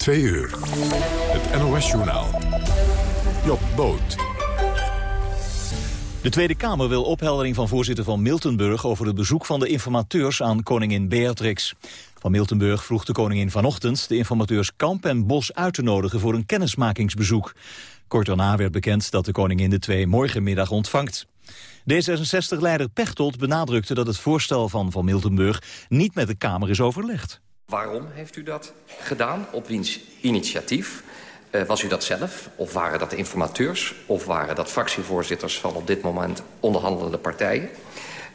Twee uur. Het NOS-journaal. Job Boot. De Tweede Kamer wil opheldering van voorzitter van Miltenburg... over het bezoek van de informateurs aan koningin Beatrix. Van Miltenburg vroeg de koningin vanochtend... de informateurs Kamp en Bos uit te nodigen voor een kennismakingsbezoek. Kort daarna werd bekend dat de koningin de twee morgenmiddag ontvangt. D66-leider Pechtold benadrukte dat het voorstel van Van Miltenburg... niet met de Kamer is overlegd. Waarom heeft u dat gedaan? Op wiens initiatief? Uh, was u dat zelf? Of waren dat informateurs? Of waren dat fractievoorzitters van op dit moment onderhandelende partijen?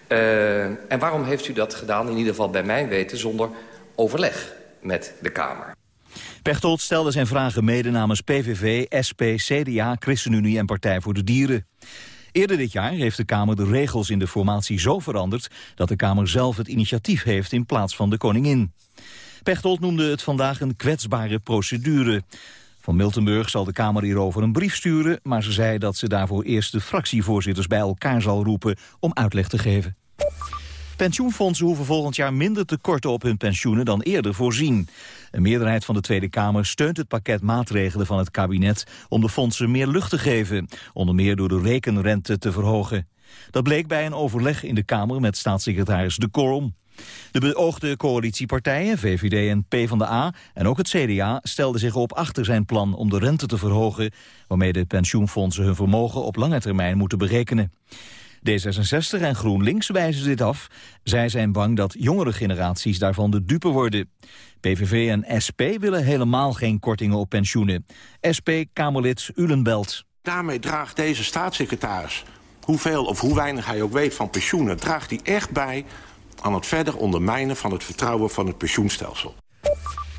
Uh, en waarom heeft u dat gedaan, in ieder geval bij mijn weten... zonder overleg met de Kamer? Pechtold stelde zijn vragen mede namens PVV, SP, CDA, ChristenUnie en Partij voor de Dieren. Eerder dit jaar heeft de Kamer de regels in de formatie zo veranderd... dat de Kamer zelf het initiatief heeft in plaats van de koningin. Pechtold noemde het vandaag een kwetsbare procedure. Van Miltenburg zal de Kamer hierover een brief sturen... maar ze zei dat ze daarvoor eerst de fractievoorzitters bij elkaar zal roepen... om uitleg te geven. Pensioenfondsen hoeven volgend jaar minder te korten op hun pensioenen dan eerder voorzien. Een meerderheid van de Tweede Kamer steunt het pakket maatregelen van het kabinet om de fondsen meer lucht te geven, onder meer door de rekenrente te verhogen. Dat bleek bij een overleg in de Kamer met staatssecretaris De Korom. De beoogde coalitiepartijen, VVD en PvdA en ook het CDA... stelden zich op achter zijn plan om de rente te verhogen... waarmee de pensioenfondsen hun vermogen op lange termijn moeten berekenen. D66 en GroenLinks wijzen dit af. Zij zijn bang dat jongere generaties daarvan de dupe worden. PVV en SP willen helemaal geen kortingen op pensioenen. SP-Kamerlid Ulenbelt. Daarmee draagt deze staatssecretaris, hoeveel of hoe weinig hij ook weet van pensioenen... draagt hij echt bij aan het verder ondermijnen van het vertrouwen van het pensioenstelsel.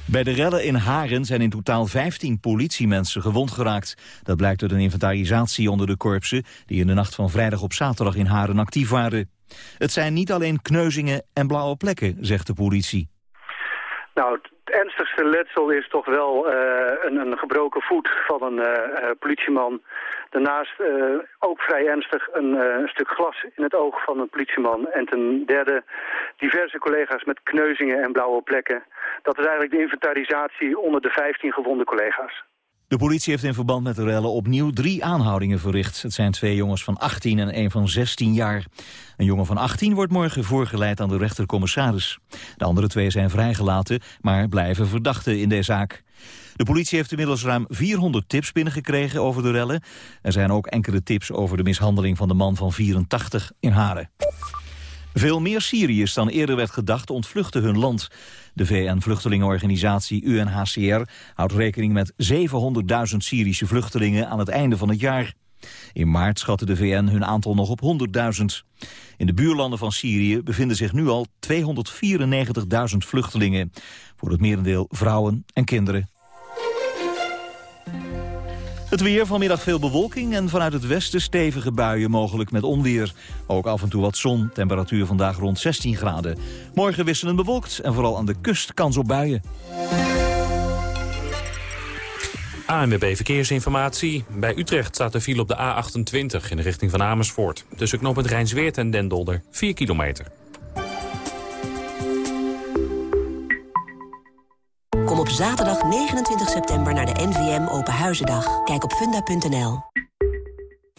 Bij de rellen in Haren zijn in totaal 15 politiemensen gewond geraakt. Dat blijkt uit een inventarisatie onder de korpsen... die in de nacht van vrijdag op zaterdag in Haren actief waren. Het zijn niet alleen kneuzingen en blauwe plekken, zegt de politie. Nou, ernstigste letsel is toch wel uh, een, een, gebroken voet van een uh, politieman. Daarnaast ook vrij ernstig een, een, stuk glas in het oog van een politieman. En ten derde diverse collega's met kneuzingen en blauwe plekken. Dat is eigenlijk de inventarisatie onder de 15 gewonde collega's. De politie heeft in verband met de rellen opnieuw drie aanhoudingen verricht. Het zijn twee jongens van 18 en een van 16 jaar. Een jongen van 18 wordt morgen voorgeleid aan de rechtercommissaris. De andere twee zijn vrijgelaten, maar blijven verdachten in deze zaak. De politie heeft inmiddels ruim 400 tips binnengekregen over de rellen. Er zijn ook enkele tips over de mishandeling van de man van 84 in Haren. Veel meer Syriërs dan eerder werd gedacht ontvluchten hun land. De VN-vluchtelingenorganisatie UNHCR houdt rekening met 700.000 Syrische vluchtelingen aan het einde van het jaar. In maart schatte de VN hun aantal nog op 100.000. In de buurlanden van Syrië bevinden zich nu al 294.000 vluchtelingen. Voor het merendeel vrouwen en kinderen. Het weer, vanmiddag veel bewolking en vanuit het westen stevige buien mogelijk met onweer. Ook af en toe wat zon, temperatuur vandaag rond 16 graden. Morgen wisselend bewolkt en vooral aan de kust kans op buien. ANWB Verkeersinformatie. Bij Utrecht staat de file op de A28 in de richting van Amersfoort. Tussen knooppunt Rijnsweert en Dendolder, 4 kilometer. Kom op zaterdag 29 september naar de NVM Open Huizendag. Kijk op funda.nl.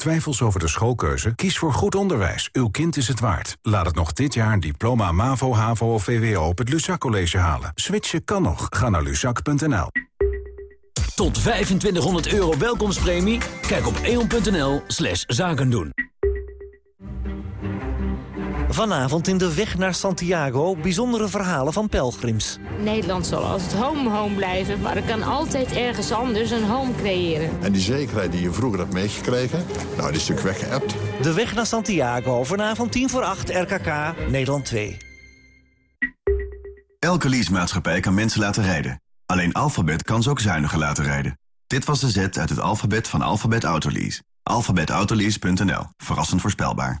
Twijfels over de schoolkeuze? Kies voor goed onderwijs. Uw kind is het waard. Laat het nog dit jaar een diploma MAVO, HAVO of VWO op het Luzak College halen. Switchen kan nog. Ga naar luzak.nl. Tot 2500 euro welkomstpremie? Kijk op eon.nl slash zakendoen. Vanavond in de weg naar Santiago bijzondere verhalen van pelgrims. Nederland zal altijd home home blijven, maar er kan altijd ergens anders een home creëren. En die zekerheid die je vroeger hebt meegekregen, nou die is natuurlijk weggeëpt. De weg naar Santiago, vanavond 10 voor 8, RKK, Nederland 2. Elke leasemaatschappij kan mensen laten rijden. Alleen Alphabet kan ze ook zuiniger laten rijden. Dit was de zet uit het alfabet van Alphabet Autolease. Alphabetautolease.nl. Verrassend voorspelbaar.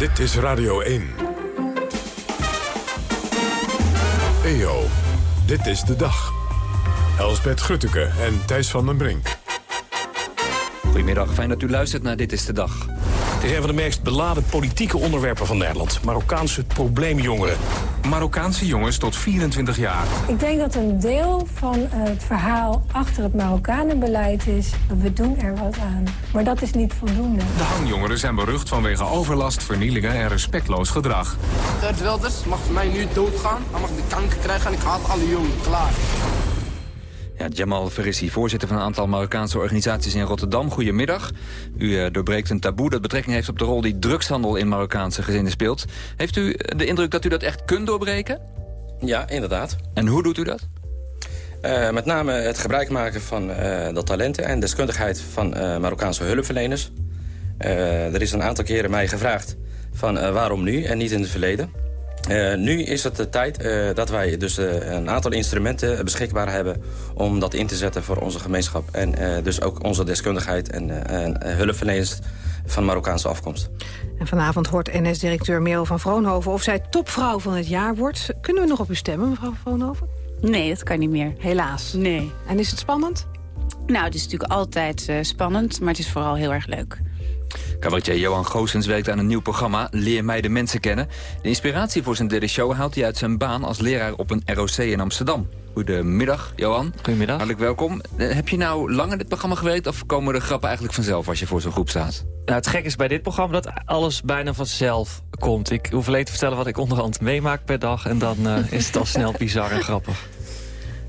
Dit is Radio 1. EO, dit is de dag. Elsbeth Grutteke en Thijs van den Brink. Goedemiddag, fijn dat u luistert naar Dit is de Dag. Het is een van de meest beladen politieke onderwerpen van Nederland. Marokkaanse probleemjongeren. Marokkaanse jongens tot 24 jaar. Ik denk dat een deel van het verhaal achter het Marokkanenbeleid is... we doen er wat aan. Maar dat is niet voldoende. De hangjongeren zijn berucht vanwege overlast, vernielingen en respectloos gedrag. Gert Wilders mag voor mij nu doodgaan. Hij mag de kanker krijgen en ik haat alle jongen. Klaar. Ja, Jamal Ferissi, voorzitter van een aantal Marokkaanse organisaties in Rotterdam. Goedemiddag. U uh, doorbreekt een taboe dat betrekking heeft op de rol die drugshandel in Marokkaanse gezinnen speelt. Heeft u de indruk dat u dat echt kunt doorbreken? Ja, inderdaad. En hoe doet u dat? Uh, met name het gebruik maken van uh, de talenten en deskundigheid van Marokkaanse hulpverleners. er is een aantal keren mij gevraagd van waarom nu en niet in het verleden. Uh, nu is het de tijd uh, dat wij dus uh, een aantal instrumenten beschikbaar hebben... om dat in te zetten voor onze gemeenschap. En dus ook onze deskundigheid en, en hulpverleners van Marokkaanse afkomst. En vanavond hoort NS-directeur Merel van Vroonhoven... of zij topvrouw van het jaar wordt. Kunnen we nog op u stemmen, mevrouw van Vroonhoven? Nee, dat kan niet meer. Helaas? Nee. En is het spannend? Nou, het is natuurlijk altijd spannend, maar het is vooral heel erg leuk. Cabaretier Johan Goossens werkt aan een nieuw programma, Leer mij de mensen kennen. De inspiratie voor zijn derde show haalt hij uit zijn baan als leraar op een ROC in Amsterdam. Goedemiddag, Johan. Goedemiddag. Hartelijk welkom. Heb je nou lang in dit programma gewerkt of komen de grappen eigenlijk vanzelf als je voor zo'n groep staat? Nou, het gek is bij dit programma dat alles bijna vanzelf komt. Ik hoef alleen te vertellen wat ik onderhand meemaak per dag en dan uh, is het al snel bizar en grappig.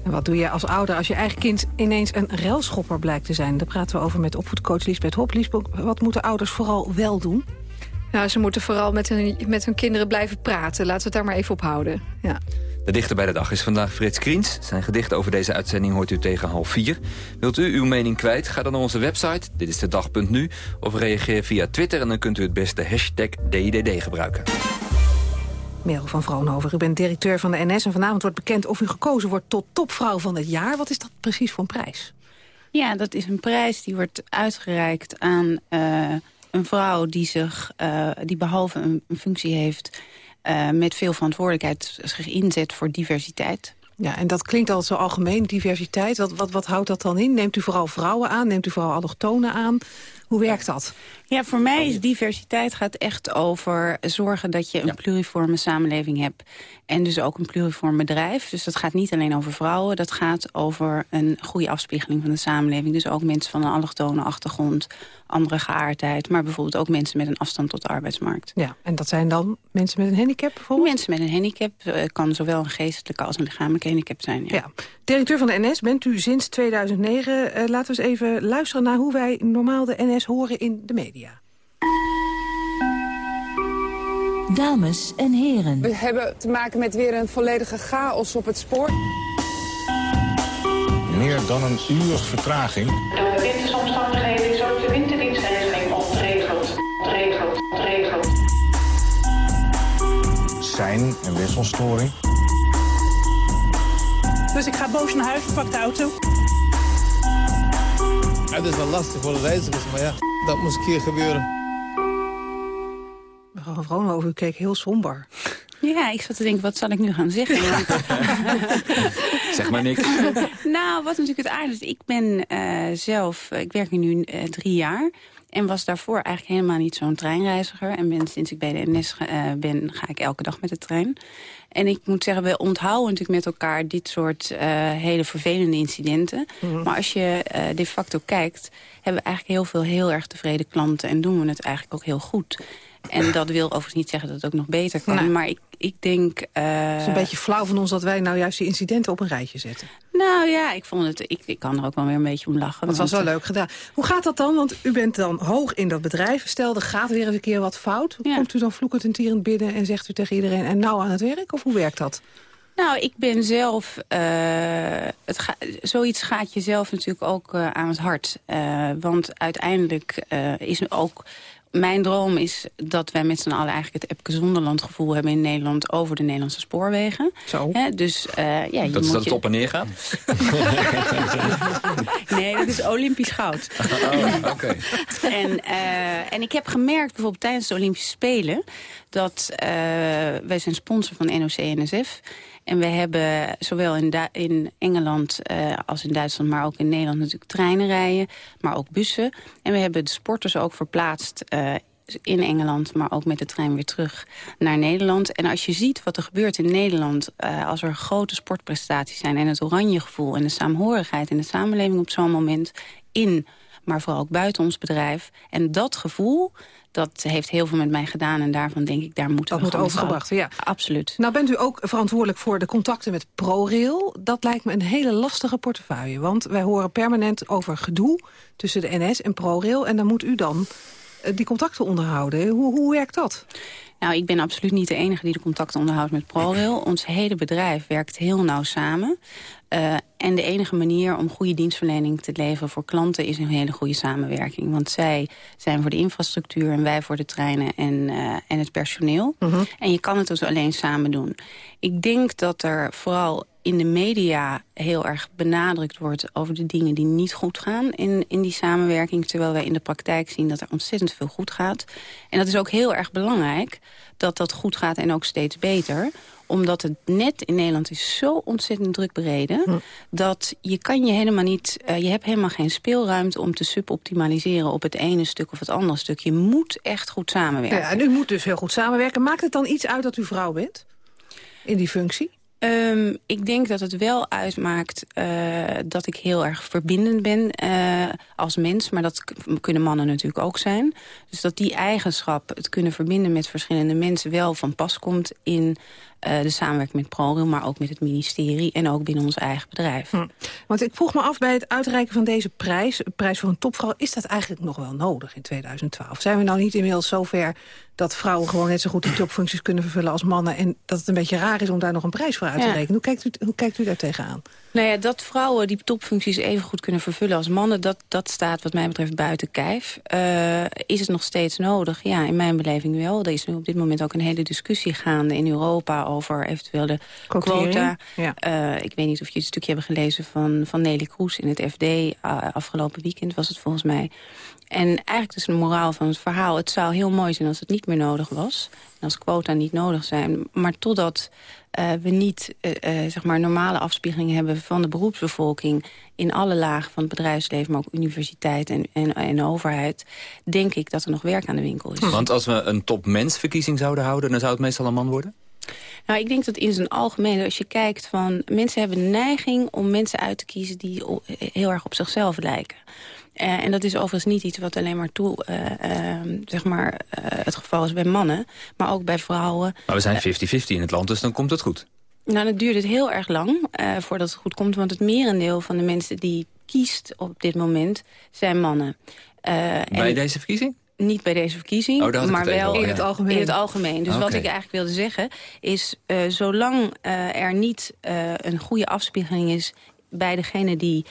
En wat doe je als ouder als je eigen kind ineens een relschopper blijkt te zijn? Daar praten we over met opvoedcoach Liesbeth Hop. Liesbeth, wat moeten ouders vooral wel doen? Nou, ze moeten vooral met hun, met hun kinderen blijven praten. Laten we het daar maar even op houden. Ja. De dichter bij de dag is vandaag Frits Kriens. Zijn gedicht over deze uitzending hoort u tegen half vier. Wilt u uw mening kwijt? Ga dan naar onze website, dit is de dag.nu... of reageer via Twitter en dan kunt u het beste hashtag DDD gebruiken. Merel van Vroonhoven, u bent directeur van de NS... en vanavond wordt bekend of u gekozen wordt tot topvrouw van het jaar. Wat is dat precies voor een prijs? Ja, dat is een prijs die wordt uitgereikt aan uh, een vrouw... die, zich, uh, die behalve een, een functie heeft uh, met veel verantwoordelijkheid... zich inzet voor diversiteit. Ja, en dat klinkt al zo algemeen, diversiteit. Wat, wat, wat houdt dat dan in? Neemt u vooral vrouwen aan? Neemt u vooral allochtonen aan? Hoe werkt dat? Ja, voor mij is diversiteit gaat echt over zorgen dat je een pluriforme samenleving hebt. En dus ook een pluriform bedrijf. Dus dat gaat niet alleen over vrouwen. Dat gaat over een goede afspiegeling van de samenleving. Dus ook mensen van een allochtone achtergrond, andere geaardheid. Maar bijvoorbeeld ook mensen met een afstand tot de arbeidsmarkt. Ja, en dat zijn dan mensen met een handicap bijvoorbeeld? Mensen met een handicap uh, kan zowel een geestelijke als een lichamelijke handicap zijn. Ja. ja. Directeur van de NS bent u sinds 2009. Uh, laten we eens even luisteren naar hoe wij normaal de NS horen in de media. Dames en heren. We hebben te maken met weer een volledige chaos op het spoor. Meer dan een uur vertraging. De wintersomstandigheden is ook de winterdienstregeling ontregeld. Ontregeld. Ontregeld. Zijn- en wisselstoring. Dus ik ga boos naar huis, pak de auto. Het is wel lastig voor de reizigers, maar ja, dat moest een keer gebeuren. Mevrouw Vroonhoven, u keek heel somber. Ja, ik zat te denken, wat zal ik nu gaan zeggen? zeg maar niks. nou, wat natuurlijk het aardige is, ik ben uh, zelf, ik werk hier nu uh, drie jaar... En was daarvoor eigenlijk helemaal niet zo'n treinreiziger. En ben, sinds ik bij de NS uh, ben, ga ik elke dag met de trein. En ik moet zeggen, we onthouden natuurlijk met elkaar dit soort uh, hele vervelende incidenten. Mm -hmm. Maar als je uh, de facto kijkt, hebben we eigenlijk heel veel heel erg tevreden klanten. En doen we het eigenlijk ook heel goed. En dat wil overigens niet zeggen dat het ook nog beter kan. Maar ik, ik denk... het is een beetje flauw van ons dat wij nou juist die incidenten op een rijtje zetten. Nou ja, ik, vond het, ik, ik kan er ook wel weer een beetje om lachen. Dat was wel leuk gedaan. Hoe gaat dat dan? Want u bent dan hoog in dat bedrijf. Stel, er gaat weer eens een keer wat fout. Komt u dan vloekend en tierend binnen en zegt u tegen iedereen... en nou aan het werk? Of hoe werkt dat? Nou, ik ben zelf... Uh, het ga, zoiets gaat je zelf natuurlijk ook uh, aan het hart. Want uiteindelijk is ook mijn droom is dat wij met z'n allen eigenlijk het Epke Zonderland gevoel hebben in Nederland over de Nederlandse spoorwegen. Zo. dus, uh, ja, dat is dat het op en neer gaat? nee, dat is Olympisch goud. Oh, oké. En, uh, en ik heb gemerkt bijvoorbeeld tijdens de Olympische Spelen dat uh, wij zijn sponsor van NOC-NSF en we hebben zowel in, in Engeland uh, als in Duitsland, maar ook in Nederland natuurlijk treinen rijden, maar ook bussen. En we hebben de sporters ook verplaatst uh, in Engeland, maar ook met de trein weer terug naar Nederland. En als je ziet wat er gebeurt in Nederland... Uh, als er grote sportprestaties zijn en het oranje gevoel... en de saamhorigheid in de samenleving op zo'n moment... in, maar vooral ook buiten ons bedrijf. En dat gevoel, dat heeft heel veel met mij gedaan. En daarvan denk ik, daar moeten dat we moet overgebracht worden. Ja, absoluut. Nou bent u ook verantwoordelijk voor de contacten met ProRail. Dat lijkt me een hele lastige portefeuille. Want wij horen permanent over gedoe tussen de NS en ProRail. En dan moet u dan die contacten onderhouden. Hoe, hoe werkt dat? Nou, ik ben absoluut niet de enige die de contacten onderhoudt met ProRail. Ons hele bedrijf werkt heel nauw samen. Uh, en de enige manier om goede dienstverlening te leveren voor klanten... is een hele goede samenwerking. Want zij zijn voor de infrastructuur en wij voor de treinen en, uh, en het personeel. Uh -huh. En je kan het dus alleen samen doen. Ik denk dat er vooral in de media heel erg benadrukt wordt... over de dingen die niet goed gaan in, in die samenwerking... terwijl wij in de praktijk zien dat er ontzettend veel goed gaat. En dat is ook heel erg belangrijk dat dat goed gaat en ook steeds beter omdat het net in Nederland is zo ontzettend druk bereden... Hm. dat je kan je helemaal niet... Uh, je hebt helemaal geen speelruimte om te suboptimaliseren... op het ene stuk of het andere stuk. Je moet echt goed samenwerken. Ja, en u moet dus heel goed samenwerken. Maakt het dan iets uit dat u vrouw bent? In die functie? Um, ik denk dat het wel uitmaakt uh, dat ik heel erg verbindend ben uh, als mens. Maar dat kunnen mannen natuurlijk ook zijn. Dus dat die eigenschap, het kunnen verbinden met verschillende mensen... wel van pas komt in de samenwerking met ProRail, maar ook met het ministerie en ook binnen ons eigen bedrijf. Hm. Want ik vroeg me af bij het uitreiken van deze prijs, prijs voor een topvrouw, is dat eigenlijk nog wel nodig in 2012? Zijn we nou niet inmiddels zover dat vrouwen gewoon net zo goed die topfuncties kunnen vervullen als mannen en dat het een beetje raar is om daar nog een prijs voor uit te ja. rekenen? Hoe kijkt, u, hoe kijkt u daar tegenaan? Nou ja, dat vrouwen die topfuncties even goed kunnen vervullen als mannen... dat, dat staat wat mij betreft buiten kijf. Uh, is het nog steeds nodig? Ja, in mijn beleving wel. Er is nu op dit moment ook een hele discussie gaande in Europa... over eventuele quota. Ja. Uh, ik weet niet of je het stukje hebben gelezen van, van Nelly Kroes in het FD. Uh, afgelopen weekend was het volgens mij. En eigenlijk is de moraal van het verhaal... het zou heel mooi zijn als het niet meer nodig was. En als quota niet nodig zijn. Maar totdat uh, we niet uh, uh, zeg maar normale afspiegelingen hebben... van de beroepsbevolking in alle lagen van het bedrijfsleven... maar ook universiteit en, en, en overheid... denk ik dat er nog werk aan de winkel is. Want als we een topmensverkiezing zouden houden... dan zou het meestal een man worden? Nou, ik denk dat in zijn algemeen, als je kijkt van... mensen hebben de neiging om mensen uit te kiezen... die heel erg op zichzelf lijken. Uh, en dat is overigens niet iets wat alleen maar, toe, uh, uh, zeg maar het geval is bij mannen. Maar ook bij vrouwen. Maar we zijn 50-50 in het land, dus dan komt het goed. Nou, dan duurt het heel erg lang voordat het goed komt. Want het merendeel van de mensen die kiest op dit moment zijn mannen. bij en deze verkiezing? Niet bij deze verkiezing, oh, maar wel in het algemeen. In het algemeen. Dus okay. wat ik eigenlijk wilde zeggen is... zolang er niet een goede afspiegeling is bij degene die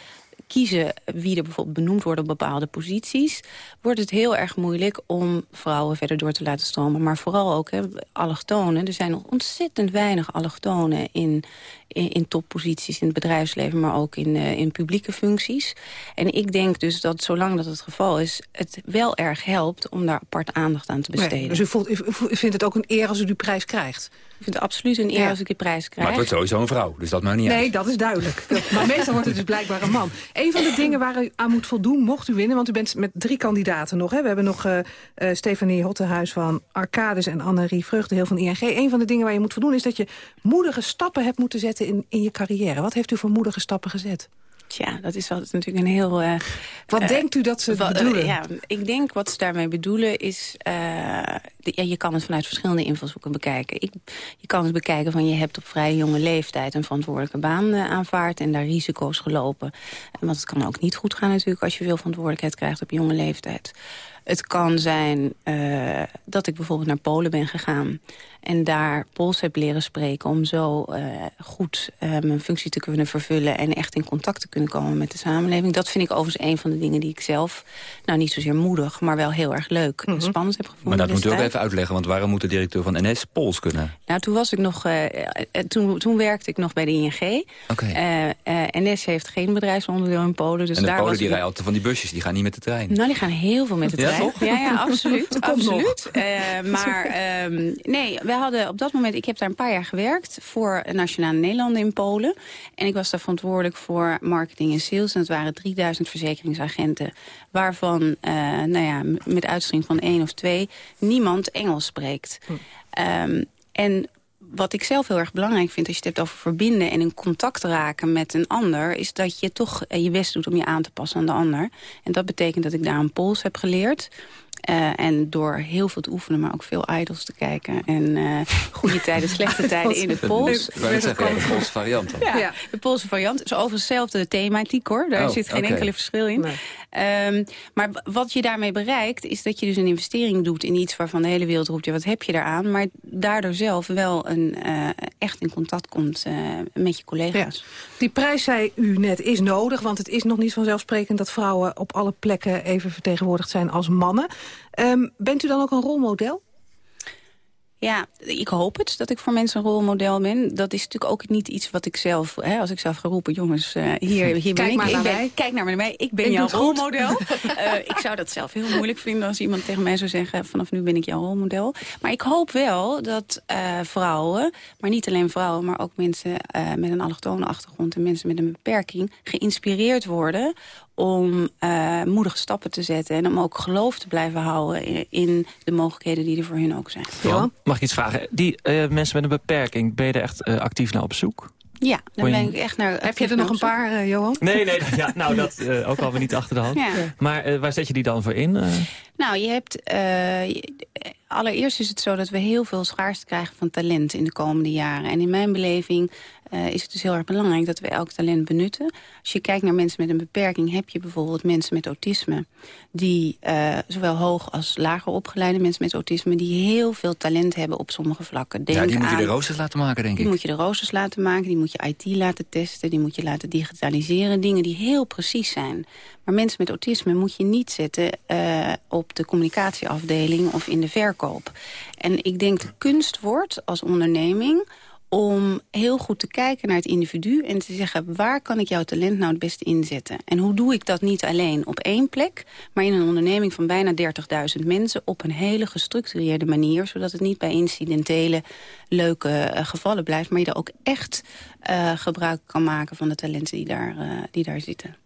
kiezen wie er bijvoorbeeld benoemd wordt op bepaalde posities... wordt het heel erg moeilijk om vrouwen verder door te laten stromen. Maar vooral ook hè, allochtonen. Er zijn nog ontzettend weinig allochtonen in, in, in topposities in het bedrijfsleven... maar ook in, uh, in publieke functies. En ik denk dus dat zolang dat het geval is... het wel erg helpt om daar apart aandacht aan te besteden. Nee, dus u, voelt, u, u vindt het ook een eer als u die prijs krijgt? Ik vind het absoluut een eer ja. als ik die prijs krijg. Maar het wordt sowieso een vrouw, dus dat maakt niet nee, uit. Nee, dat is duidelijk. maar meestal wordt het dus blijkbaar een man. Een van de dingen waar u aan moet voldoen, mocht u winnen... want u bent met drie kandidaten nog. Hè? We hebben nog uh, uh, Stefanie Hottenhuis van Arcades en Annerie Vreugdeheel van ING. Een van de dingen waar je moet voldoen is dat je moedige stappen hebt moeten zetten in, in je carrière. Wat heeft u voor moedige stappen gezet? Tja, dat is altijd natuurlijk een heel... Uh, wat uh, denkt u dat ze wat, bedoelen? ja, ik denk wat ze daarmee bedoelen is... De, ja, je kan het vanuit verschillende invalshoeken bekijken. Ik, je kan het bekijken van je hebt op vrij jonge leeftijd... een verantwoordelijke baan aanvaard en daar risico's gelopen. Want het kan ook niet goed gaan natuurlijk... als je veel verantwoordelijkheid krijgt op jonge leeftijd. Het kan zijn uh, dat ik bijvoorbeeld naar Polen ben gegaan... en daar Pools heb leren spreken om zo uh, goed uh, mijn functie te kunnen vervullen... en echt in contact te kunnen komen met de samenleving. Dat vind ik overigens een van de dingen die ik zelf... nou, niet zozeer moedig, maar wel heel erg leuk en mm -hmm. spannend heb gevonden. Maar dat moet u ook even uitleggen, want waarom moet de directeur van NS Pools kunnen? Nou, toen, was ik nog, toen, toen werkte ik nog bij de ING. Okay. NS heeft geen bedrijfsonderdeel in Polen. Dus en de daar Polen was die ik... rijden altijd van die busjes, die gaan niet met de trein. Nou, die gaan heel veel met de trein. Ja, toch? Ja, ja, absoluut. absoluut. Uh, maar um, nee, we hadden op dat moment... Ik heb daar een paar jaar gewerkt voor Nationale Nederlanden in Polen. En ik was daar verantwoordelijk voor marketing en sales. En het waren 3000 verzekeringsagenten. Waarvan, uh, nou ja, met uitzondering van één of twee... niemand Engels spreekt. Hm. Um, en wat ik zelf heel erg belangrijk vind als je het hebt over verbinden... en in contact raken met een ander... is dat je toch je best doet om je aan te passen aan de ander. En dat betekent dat ik daar een Pools heb geleerd... Uh, en door heel veel te oefenen, maar ook veel idols te kijken. En uh, goede tijden, slechte tijden in het Pools. Ik wou zeggen, de Poolse variant dan. Ja, ja, de Poolse variant. is overigens hetzelfde thematiek hoor. Daar oh, zit geen okay. enkele verschil in. Nee. Um, maar wat je daarmee bereikt, is dat je dus een investering doet in iets waarvan de hele wereld roept, ja, wat heb je daaraan? Maar daardoor zelf wel een, uh, echt in contact komt met je collega's. Ja. Die prijs, zei u net, is nodig, want het is nog niet vanzelfsprekend dat vrouwen op alle plekken even vertegenwoordigd zijn als mannen. Um, bent u dan ook een rolmodel? Ja, ik hoop het, dat ik voor mensen een rolmodel ben. Dat is natuurlijk ook niet iets wat ik zelf... Hè, als ik zelf ga roepen, jongens, uh, hier, hier ben kijk ik. Maar ik naar ben, mij. Kijk naar mij, ik ben ik jouw rolmodel. uh, ik zou dat zelf heel moeilijk vinden als iemand tegen mij zou zeggen... vanaf nu ben ik jouw rolmodel. Maar ik hoop wel dat uh, vrouwen, maar niet alleen vrouwen... maar ook mensen met een allochtone achtergrond en mensen met een beperking... geïnspireerd worden om uh, moedige stappen te zetten... en om ook geloof te blijven houden in, in de mogelijkheden die er voor hun ook zijn. Ja. Mag ik iets vragen? Die uh, mensen met een beperking, ben je er echt uh, actief naar op zoek? Ja, dan ben ik echt naar... Heb je er nog een paar, uh, Johan? Nee, nee, ja, nou dat uh, ook al we niet achter de hand. Ja. Maar uh, waar zet je die dan voor in? Nou, je hebt... allereerst is het zo dat we heel veel schaarste krijgen van talent in de komende jaren. En in mijn beleving uh, is het dus heel erg belangrijk dat we elk talent benutten. Als je kijkt naar mensen met een beperking... heb je bijvoorbeeld mensen met autisme... die uh, zowel hoog als lager opgeleide mensen met autisme... die heel veel talent hebben op sommige vlakken. Denk ja, die moet je aan, de roosters laten maken, denk die ik. moet je de roosters laten maken, die moet je IT laten testen... die moet je laten digitaliseren, dingen die heel precies zijn. Maar mensen met autisme moet je niet zetten uh, op de communicatieafdeling... of in de verkoop. En ik denk de kunst wordt als onderneming om heel goed te kijken naar het individu en te zeggen... waar kan ik jouw talent nou het beste inzetten? En hoe doe ik dat niet alleen op één plek... maar in een onderneming van bijna 30.000 mensen... op een hele gestructureerde manier... zodat het niet bij incidentele leuke uh, gevallen blijft... maar je er ook echt uh, gebruik kan maken van de talenten die daar, uh, die daar zitten.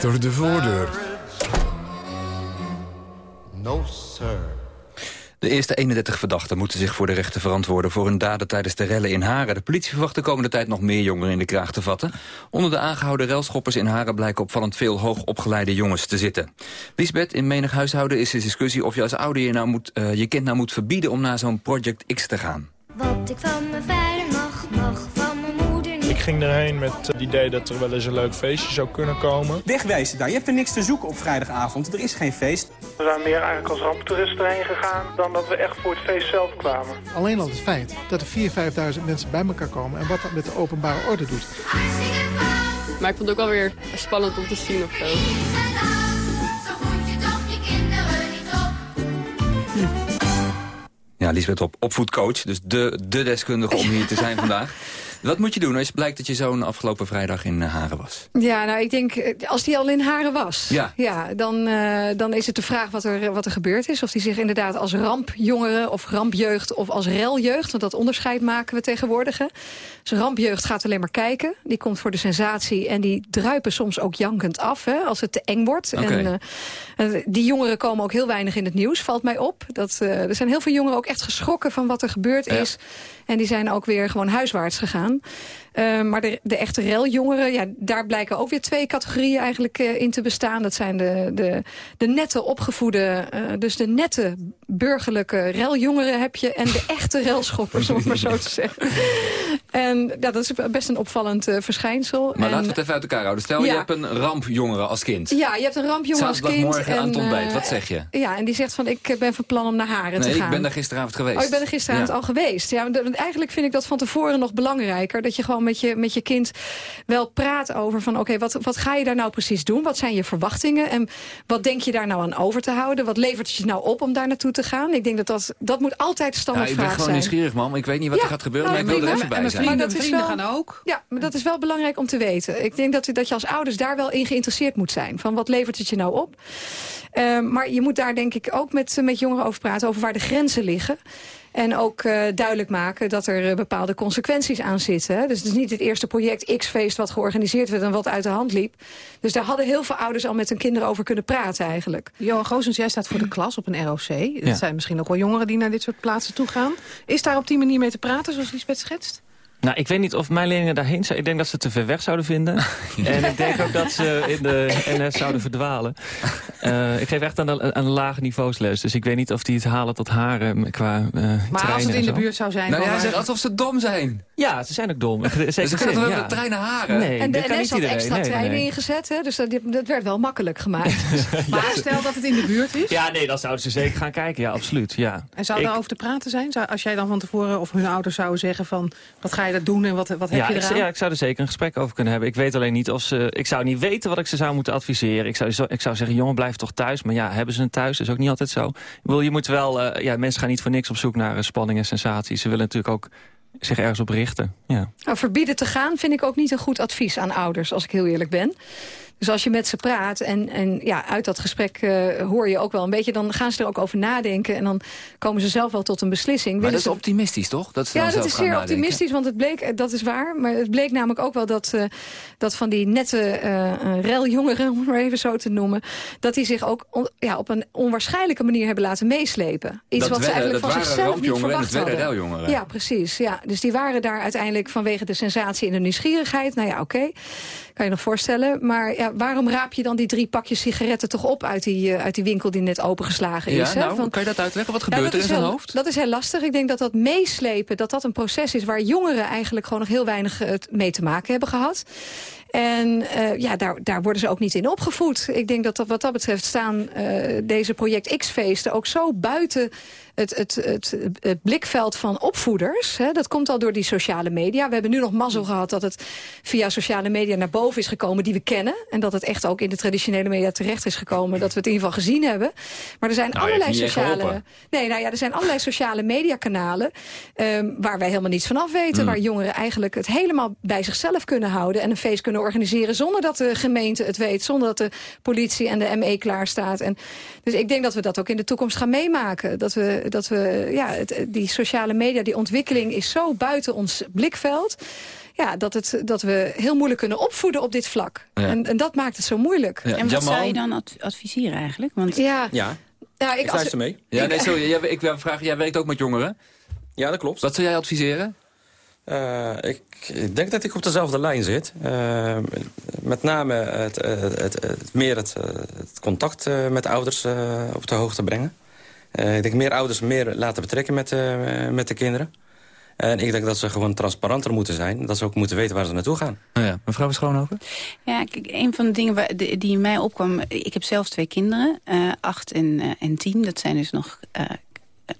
Achter de voordeur. No, sir. De eerste 31 verdachten moeten zich voor de rechter verantwoorden... voor hun daden tijdens de rellen in Haren. De politie verwacht de komende tijd nog meer jongeren in de kraag te vatten. Onder de aangehouden relschoppers in Haren blijken opvallend veel hoogopgeleide jongens te zitten. Lisbeth, in menig huishouden is de discussie of je als ouder je, nou moet, uh, je kind nou moet verbieden... om naar zo'n Project X te gaan. Wat ik van mijn vader mag, mag van ging erheen met het idee dat er wel eens een leuk feestje zou kunnen komen. Wegwijzen daar. Je hebt er niks te zoeken op vrijdagavond. Er is geen feest. We zijn meer eigenlijk als ramptoeristen erheen gegaan... dan dat we echt voor het feest zelf kwamen. Alleen al het feit dat er 4.000, 5.000 mensen bij elkaar komen... en wat dat met de openbare orde doet. Maar ik vond het ook wel weer spannend om te zien of zo. Ja, Lisbeth op, opvoedcoach, dus de, de deskundige om hier te zijn vandaag. Wat moet je doen als blijkt dat je zo'n afgelopen vrijdag in uh, Haren was? Ja, nou, ik denk, eh, als die al in Haren was... Ja. Ja, dan, uh, dan is het de vraag wat er, wat er gebeurd is. Of die zich inderdaad als rampjongeren of rampjeugd of als reljeugd... want dat onderscheid maken we tegenwoordig. Hè. Dus rampjeugd gaat alleen maar kijken. Die komt voor de sensatie en die druipen soms ook jankend af... Hè, als het te eng wordt. Okay. En, uh, die jongeren komen ook heel weinig in het nieuws, valt mij op. Dat, er zijn heel veel jongeren ook echt geschrokken van wat er gebeurd ja. is... En die zijn ook weer gewoon huiswaarts gegaan. gedaan. Uh, maar de, de echte reljongeren, ja, daar blijken ook weer twee categorieën eigenlijk uh, in te bestaan. Dat zijn de, de, de nette opgevoede, uh, dus de nette burgerlijke reljongeren heb je... en de echte relschoppers, om het maar zo te zeggen. En ja, dat is best een opvallend verschijnsel. Maar en, laten we het even uit elkaar houden. Stel, ja. je hebt een rampjongere als kind. Ja, je hebt een rampjongen als kind. morgen aan het ontbijt, wat zeg je? Ja, en die zegt van, ik ben van plan om naar Haren nee, te gaan. ik ben daar gisteravond geweest. Oh, ik ben er gisteravond ja. al geweest. Ja, eigenlijk vind ik dat van tevoren nog belangrijker. Dat je gewoon met je, met je kind wel praat over van... oké, okay, wat, wat ga je daar nou precies doen? Wat zijn je verwachtingen? En wat denk je daar nou aan over te houden? Wat levert het je nou op om daar naartoe te gaan? Ik denk dat dat, dat moet altijd de standaard ja, ik ben gewoon zijn. nieuwsgierig, man. Ik weet niet wat ja, er gaat gebeuren, nou, maar ik wil er even en bij mijn zijn. vrienden, Maar dat is wel- gaan ook. Ja, maar dat is wel belangrijk om te weten. Ik denk dat, dat je als ouders daar wel in geïnteresseerd moet zijn. Van wat levert het je nou op? Uh, maar je moet daar denk ik ook met, met jongeren over praten... over waar de grenzen liggen. En ook uh, duidelijk maken dat er uh, bepaalde consequenties aan zitten. Hè? Dus het is niet het eerste project X-feest wat georganiseerd werd... en wat uit de hand liep. Dus daar hadden heel veel ouders al met hun kinderen over kunnen praten eigenlijk. Johan Goosens, jij staat voor de klas op een ROC. Dat Ja. zijn misschien ook wel jongeren die naar dit soort plaatsen toe gaan. Is daar op die manier mee te praten, zoals Lisbeth schetst? Nou, ik weet niet of mijn leerlingen daarheen zijn. Ik denk dat ze te ver weg zouden vinden. En ik denk ook dat ze in de NS zouden verdwalen. Uh, ik geef echt aan, de, aan de lage niveaus les. Dus ik weet niet of die het halen tot haren qua uh, Maar als het in de buurt zou zijn... Nou, ja, waar- zegt alsof ze dom zijn. Ja, ze zijn ook dom. Zeker Dus ze zin, gaan ja. de trein naar Haren. Nee, en dat de kan NS niet had iedereen. extra Nee, treinen nee. ingezet. Hè? Dus dat, dat werd wel makkelijk gemaakt. Maar stel dat het in de buurt is. Ja, nee, dan zouden ze zeker gaan kijken. Ja, absoluut. Ja. En zou Ik- daar over te praten zijn? Zou, als jij dan van tevoren of hun ouders zouden zeggen van... wat ga je daar doen en wat, wat heb ja, je ik, eraan? ja, ik zou er zeker een gesprek over kunnen hebben. Ik weet alleen niet of ze... Ik zou niet weten wat ik ze zou moeten adviseren. Ik zou, zo- ik zou zeggen, jongen, blijf toch thuis. Maar ja, hebben ze een thuis? Dat is ook niet altijd zo. Ik bedoel, je moet wel... eh, ja, mensen gaan niet voor niks op zoek naar eh, spanning en sensatie. Ze willen natuurlijk ook zich ergens op richten. Ja. Nou, verbieden te gaan vind ik ook niet een goed advies aan ouders, als ik heel eerlijk ben. Dus als je met ze praat en, en ja, uit dat gesprek eh, hoor je ook wel een beetje... dan gaan ze er ook over nadenken en dan komen ze zelf wel tot een beslissing. Maar Willen dat is optimistisch, toch? Dat ze ja, dan dat zelf is zeer nadenken. optimistisch, want het bleek, eh, dat is waar... maar het bleek namelijk ook wel dat, eh, dat van die nette eh, reljongeren... om het maar even zo te noemen... dat die zich ook on- ja, op een onwaarschijnlijke manier hebben laten meeslepen. Iets Dat wat ze eigenlijk van zichzelf niet rampjongeren en verwacht het werden hadden. reljongeren. Ja, precies. Ja. Dus die waren daar uiteindelijk vanwege de sensatie en de nieuwsgierigheid. Nou ja, oké. Kan je nog voorstellen. Maar ja, waarom raap je dan die drie pakjes sigaretten toch op... uit die, eh, uit die winkel die net opengeslagen Ja, is? hè? nou, kan je dat uitleggen? Wat ja, gebeurt er in zijn heel- hoofd? Dat is heel lastig. Ik denk dat dat meeslepen, dat dat een proces is... waar jongeren eigenlijk gewoon nog heel weinig eh, mee te maken hebben gehad. En eh, ja, daar, daar worden ze ook niet in opgevoed. Ik denk dat, dat wat dat betreft staan deze Project X-feesten... ook zo buiten het, het, het, het blikveld van opvoeders. Hè. Dat komt al door die sociale media. We hebben nu nog mazzel gehad dat het via sociale media naar boven is gekomen... die we kennen. En dat het echt ook in de traditionele media terecht is gekomen... dat we het in ieder geval gezien hebben. Maar er zijn Nou, allerlei sociale... Nee, nou ja, er zijn allerlei sociale mediakanalen... ehm, waar wij helemaal niets van af weten. Mm. Waar jongeren eigenlijk het helemaal bij zichzelf kunnen houden... en een feest kunnen organiseren zonder dat de gemeente het weet... zonder dat de politie en de ME klaarstaat. En, dus ik denk dat we dat ook in de toekomst gaan meemaken. Dat we, dat we ja, het, die sociale media, die ontwikkeling is zo buiten ons blikveld... ja, dat, het, dat we heel moeilijk kunnen opvoeden op dit vlak. Ja. En, en dat maakt het zo moeilijk. En wat zou je dan ad- adviseren eigenlijk? Want Ja, Ja, nou, ik, ik als, mee. Ja, nee, sorry, jij, ik wil vragen, jij werkt ook met jongeren. Ja, dat klopt. Wat zou jij adviseren? Eh, ik, ik denk dat ik op dezelfde lijn zit. Eh, met name het, eh, het, het, het- meer het, het contact eh, met ouders eh, op de hoogte brengen. Eh, ik denk meer ouders meer laten betrekken met, eh, met de kinderen. En ik denk dat ze gewoon transparanter moeten zijn. Dat ze ook moeten weten waar ze naartoe gaan. Nou ja, mevrouw Schoonhoven? Ja, kijk, een van de dingen waar, de- die in mij opkwam... Ik heb zelf twee kinderen, eh, acht en, en tien. Dat zijn dus nog... eh,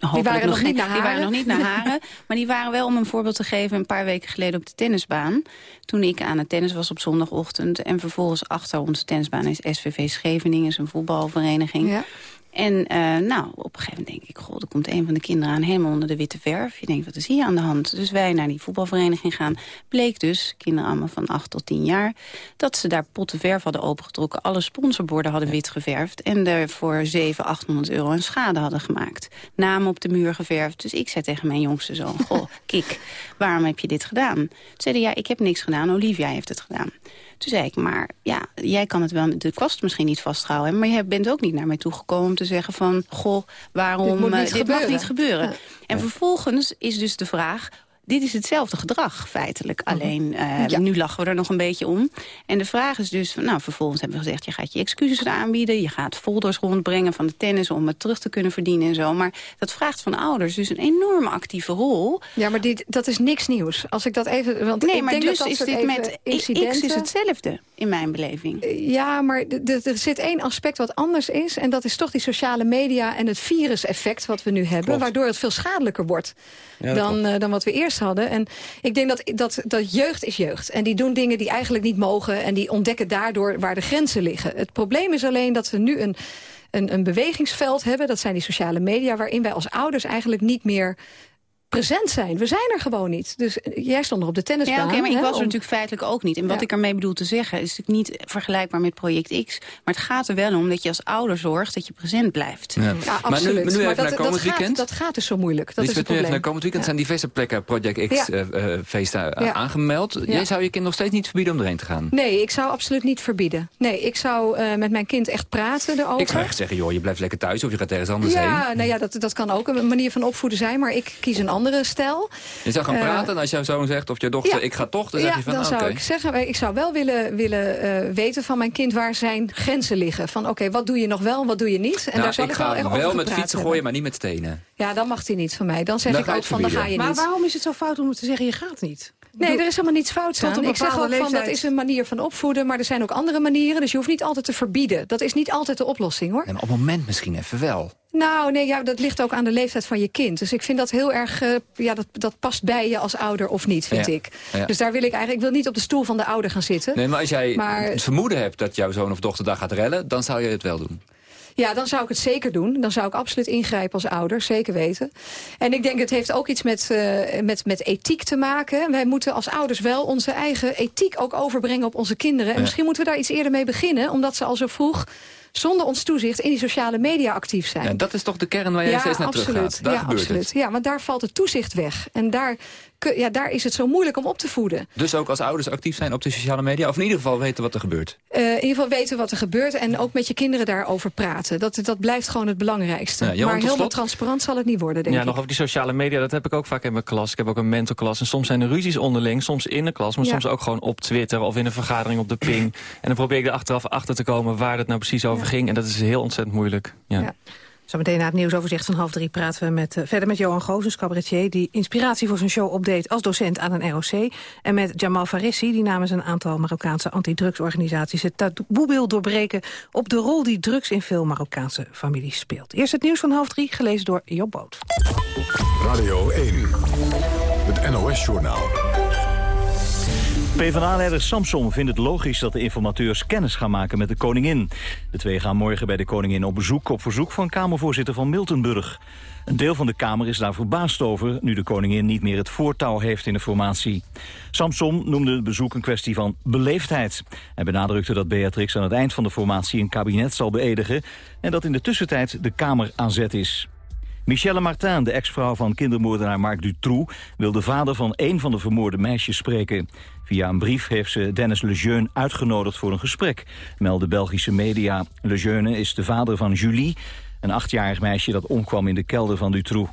hopelijk waren nog niet naar Die waren nog niet naar Haren. maar die waren wel, om een voorbeeld te geven... een paar weken geleden op de tennisbaan. Toen ik aan het tennis was op zondagochtend. En vervolgens achter onze tennisbaan is SVV Scheveningen. is een voetbalvereniging. Ja. En eh, nou, op een gegeven moment denk ik... goh, er komt een van de kinderen aan helemaal onder de witte verf. Je denkt, wat is hier aan de hand? Dus wij naar die voetbalvereniging gaan. Bleek dus, kinderen allemaal van 8 tot 10 jaar... dat ze daar potten verf hadden opengetrokken. Alle sponsorborden hadden wit geverfd. En er voor 700, 800 euro een schade hadden gemaakt. Namen op de muur geverfd. Dus ik zei tegen mijn jongste zoon... goh, Kik, waarom heb je dit gedaan? Zeiden ja, ik heb niks gedaan. Olivia heeft het gedaan. Toen zei ik, maar ja, jij kan het wel de kwast misschien niet vasthouden. Maar je bent ook niet naar mij toegekomen om te zeggen van... goh, waarom, Dit moet eh, niet dit mag gebeuren. niet gebeuren. Ja. En vervolgens is dus de vraag... Dit is hetzelfde gedrag, feitelijk. Alleen, eh, Mhm. Ja. nu lachen we er nog een beetje om. En de vraag is dus, van, nou, vervolgens hebben we gezegd... je gaat je excuses aanbieden, je gaat folders rondbrengen van de tennis... om het terug te kunnen verdienen en zo. Maar dat vraagt van ouders dus een enorme actieve rol. ja, maar dit, dat is niks nieuws. Als ik dat even... Want Nee, ik maar denk dus dat dat is dit even met incidenten... X is hetzelfde, in mijn beleving. Ja, maar er zit één aspect wat anders is. En dat is toch die sociale media en het viruseffect wat we nu hebben. Klopt. Waardoor het veel schadelijker wordt Ja, dan, eh, dan wat we eerst En ik denk dat, dat, dat jeugd is jeugd. En die doen dingen die eigenlijk niet mogen. En die ontdekken daardoor waar de grenzen liggen. Het probleem is alleen dat we nu een, een, een bewegingsveld hebben. Dat zijn die sociale media. Waarin wij als ouders eigenlijk niet meer present zijn. We zijn er gewoon niet. Dus eh, jij stond er op de tennisbaan. Ja, oké, maar ik hè, was er om- natuurlijk feitelijk ook niet. En wat Ja. ik ermee bedoel te zeggen... is natuurlijk niet vergelijkbaar met Project X. Maar het gaat er wel om dat je als ouder zorgt dat je present blijft. Ja. Ja, maar nu, absoluut. maar nu even dat, naar dat komend gaat, weekend. dat gaat dus zo moeilijk. Dat is het nu even probleem. naar komend weekend zijn diverse plekken Project X Ja. eh, eh, feesten Ja. aangemeld. Ja. Jij zou je kind nog steeds niet verbieden om erheen te gaan? Nee, ik zou absoluut niet verbieden. Nee, ik zou eh, met mijn kind echt praten erover. Ik zou echt zeggen, joh, je blijft lekker thuis of je gaat ergens anders ja, heen. nou ja, dat, dat kan ook een manier van opvoeden zijn. Maar ik kies een andere stijl. Je zou gaan Eh, praten en als jouw zoon zegt of je dochter, ja. ik ga toch, dan ja, zeg je van, dan zou ik zeggen, eh, ik zou wel willen, willen eh, weten van mijn kind waar zijn grenzen liggen. Van oké, wat doe je nog wel en wat doe je niet? En Nou, daar zal ik ik, ga wel echt wel met fietsen hebben. gooien, maar niet met stenen. Ja, dan mag hij niet van mij. Dan zeg Dan ik ook van, dan ga je niet. Maar waarom is het zo fout om te zeggen, je gaat niet? Nee, er is helemaal niets fouts Tot aan. Ik zeg ook van, dat is een manier van opvoeden, maar er zijn ook andere manieren. Dus je hoeft niet altijd te verbieden. Dat is niet altijd de oplossing, hoor. En op het moment misschien even wel. Nou, nee, ja, dat ligt ook aan de leeftijd van je kind. Dus ik vind dat heel erg, eh, ja, dat, dat past bij je als ouder of niet, vind Ja, ik. ja. Dus daar wil ik eigenlijk, ik wil niet op de stoel van de ouder gaan zitten. Nee, maar als jij Maar- het vermoeden hebt dat jouw zoon of dochter daar gaat rellen, dan zou je het wel doen. Ja, dan zou ik het zeker doen. Dan zou ik absoluut ingrijpen als ouder, zeker weten. En ik denk, het heeft ook iets met, eh, met, met ethiek te maken. Wij moeten als ouders wel onze eigen ethiek ook overbrengen op onze kinderen. En Ja. misschien moeten we daar iets eerder mee beginnen. Omdat ze al zo vroeg, zonder ons toezicht, in die sociale media actief zijn. Ja, dat is toch de kern waar jij steeds naar terug gaat. Daar ja, absoluut. het. Ja, want daar valt het toezicht weg. En daar, ja, daar is het zo moeilijk om op te voeden. Dus ook als ouders actief zijn op de sociale media, of in ieder geval weten wat er gebeurt. Eh, in ieder geval weten wat er gebeurt en ook met je kinderen daarover praten. Dat, dat blijft gewoon het belangrijkste. Ja, Johan, maar helemaal slot. transparant zal het niet worden, denk ja, ik. nog over die sociale media, dat heb ik ook vaak in mijn klas. Ik heb ook een mentorklas en soms zijn er ruzies onderling. Soms in de klas, maar Ja. soms ook gewoon op Twitter of in een vergadering op de ping. En dan probeer ik er achteraf achter te komen waar het nou precies over ging. En dat is heel ontzettend moeilijk. Ja. Zometeen na het nieuwsoverzicht van half drie praten we met, eh, verder met Johan Gozens, cabaretier... die inspiratie voor zijn show opdeed als docent aan een ROC. En met Jamal Farissi, die namens een aantal Marokkaanse antidrugsorganisaties... het taboe wil doorbreken op de rol die drugs in veel Marokkaanse families speelt. Eerst het nieuws van half drie, gelezen door Job Boot. Radio 1, het NOS-journaal. PvdA-leider Samson vindt het logisch dat de informateurs kennis gaan maken met de koningin. De twee gaan morgen bij de koningin op bezoek op verzoek van Kamervoorzitter van Miltenburg. Een deel van de Kamer is daar verbaasd over, nu de koningin niet meer het voortouw heeft in de formatie. Samson noemde het bezoek een kwestie van beleefdheid. Hij benadrukte dat Beatrix aan het eind van de formatie een kabinet zal beëdigen en dat in de tussentijd de Kamer aan zet is. Michelle Martin, de ex-vrouw van kindermoordenaar Marc Dutroux... wil de vader van één van de vermoorde meisjes spreken. Via een brief heeft ze Dennis Lejeune uitgenodigd voor een gesprek... melden Belgische media. Lejeune is de vader van Julie, een achtjarig meisje... dat omkwam in de kelder van Dutroux.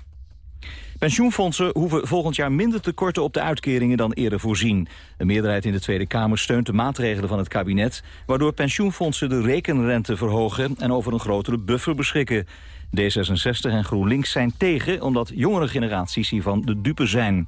Pensioenfondsen hoeven volgend jaar minder te korten op de uitkeringen dan eerder voorzien. De meerderheid in de Tweede Kamer steunt de maatregelen van het kabinet... waardoor pensioenfondsen de rekenrente verhogen en over een grotere buffer beschikken. D66 en GroenLinks zijn tegen, omdat jongere generaties hiervan de dupe zijn.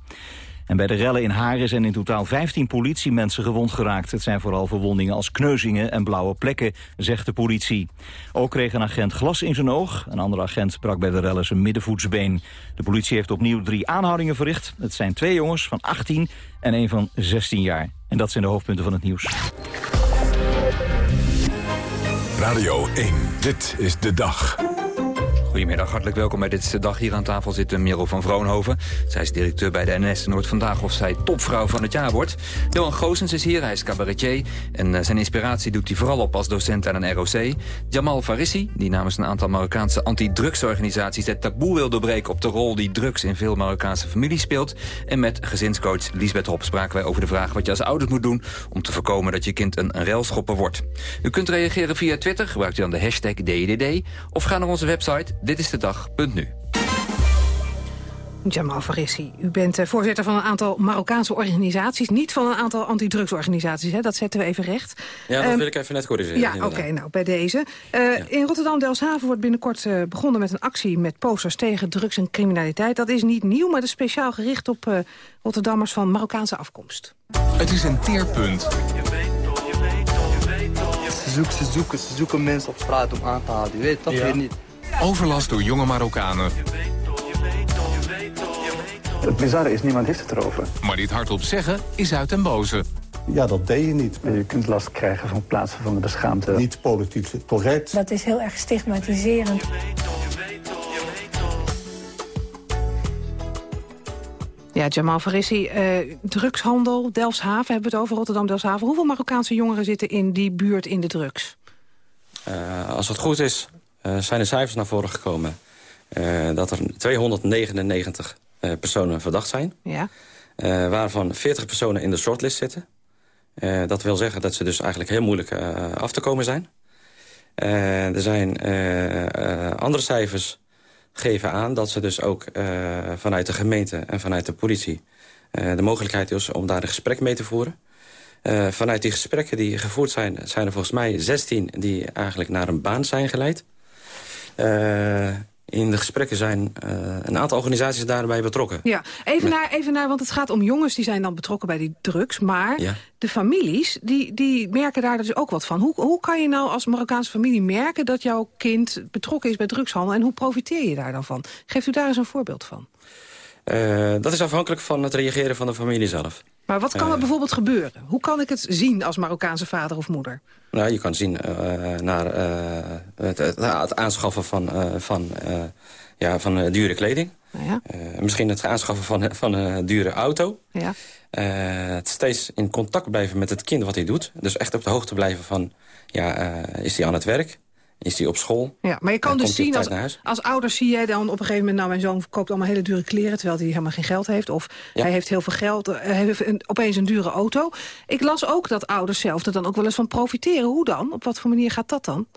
En bij de rellen in Haren zijn in totaal 15 politiemensen gewond geraakt. Het zijn vooral verwondingen als kneuzingen en blauwe plekken, zegt de politie. Ook kreeg een agent glas in zijn oog. Een andere agent brak bij de rellen zijn middenvoetsbeen. De politie heeft opnieuw drie aanhoudingen verricht. Het zijn twee jongens van 18 en een van 16 jaar. En dat zijn de hoofdpunten van het nieuws. Radio 1, dit is de dag. Goedemiddag, hartelijk welkom bij Dit Dag. Hier aan tafel zit Merel van Vroonhoven. Zij is directeur bij de NS en wordt vandaag of zij topvrouw van het jaar wordt. Johan Goosens is hier, hij is cabaretier. En uh, zijn inspiratie doet hij vooral op als docent aan een ROC. Jamal Farissi, die namens een aantal Marokkaanse anti-drugsorganisaties... het taboe wil doorbreken op de rol die drugs in veel Marokkaanse families speelt. En met gezinscoach Liesbeth Hop spraken wij over de vraag... wat je als ouders moet doen om te voorkomen dat je kind een, een railschopper wordt. U kunt reageren via Twitter, gebruikt u dan de hashtag DDD... of ga naar onze website dit is de dag.nu. Jamal Farissi, u bent uh, voorzitter van een aantal Marokkaanse organisaties. Niet van een aantal antidrugsorganisaties, hè? dat zetten we even recht. Ja, dat um, wil ik even net corrigeren. Ja, oké, okay, nou, bij deze. Uh, ja. In Rotterdam-Delfshaven wordt binnenkort uh, begonnen met een actie... met posters tegen drugs en criminaliteit. Dat is niet nieuw, maar dat is speciaal gericht op Rotterdammers van Marokkaanse afkomst. Het is een teerpunt. Ze zoeken, ze zoeken, ze zoeken mensen op straat om aan te halen. Je weet toch ja. weer niet. Overlast door jonge Marokkanen. Het bizarre is, niemand heeft het erover. Maar dit hardop zeggen is uit en boze. Ja, dat deed je niet. Je kunt last krijgen van plaatsvervangende schaamte. Niet politiek correct. Dat is heel erg stigmatiserend. Ja, Jamal Farissi, uh, drugshandel, Delfshaven, hebben we het over Rotterdam-Delfshaven. Hoeveel Marokkaanse jongeren zitten in die buurt in de drugs? Uh, als het goed is, zijn de cijfers naar voren gekomen... Uh, dat er 299 uh, personen verdacht zijn. Ja. waarvan 40 personen in de shortlist zitten. dat wil zeggen dat ze dus eigenlijk heel moeilijk af te komen zijn. er zijn andere cijfers geven aan dat ze dus ook vanuit de gemeente en vanuit de politie... de mogelijkheid is om daar een gesprek mee te voeren. Uh, vanuit die gesprekken die gevoerd zijn... zijn er volgens mij 16 die eigenlijk naar een baan zijn geleid. Uh, in de gesprekken zijn uh, een aantal organisaties daarbij betrokken. Ja, even, naar, even naar, want het gaat om jongens die zijn dan betrokken bij die drugs. Maar ja. de families, die, die merken daar dus ook wat van. Hoe, hoe kan je nou als Marokkaanse familie merken dat jouw kind betrokken is bij drugshandel? En hoe profiteer je daar dan van? Geeft u daar eens een voorbeeld van? Uh, dat is afhankelijk van het reageren van de familie zelf. Maar wat kan er uh, bijvoorbeeld gebeuren? Hoe kan ik het zien als Marokkaanse vader of moeder? Nou, je kan zien uh, naar het, het, aanschaffen van, van, ja, van dure kleding. Ja. misschien het aanschaffen van, van een dure auto. Ja. het steeds in contact blijven met het kind wat hij doet. Dus echt op de hoogte blijven van, ja, is hij aan het werk? Is die op school? Ja, maar je kan dus zien, als, als ouders zie jij dan op een gegeven moment... nou, mijn zoon koopt allemaal hele dure kleren... terwijl hij helemaal geen geld heeft. Of ja. hij heeft heel veel geld, hij heeft een, opeens een dure auto. Ik las ook dat ouders zelf er dan ook wel eens van profiteren. Hoe dan? Op wat voor manier gaat dat dan?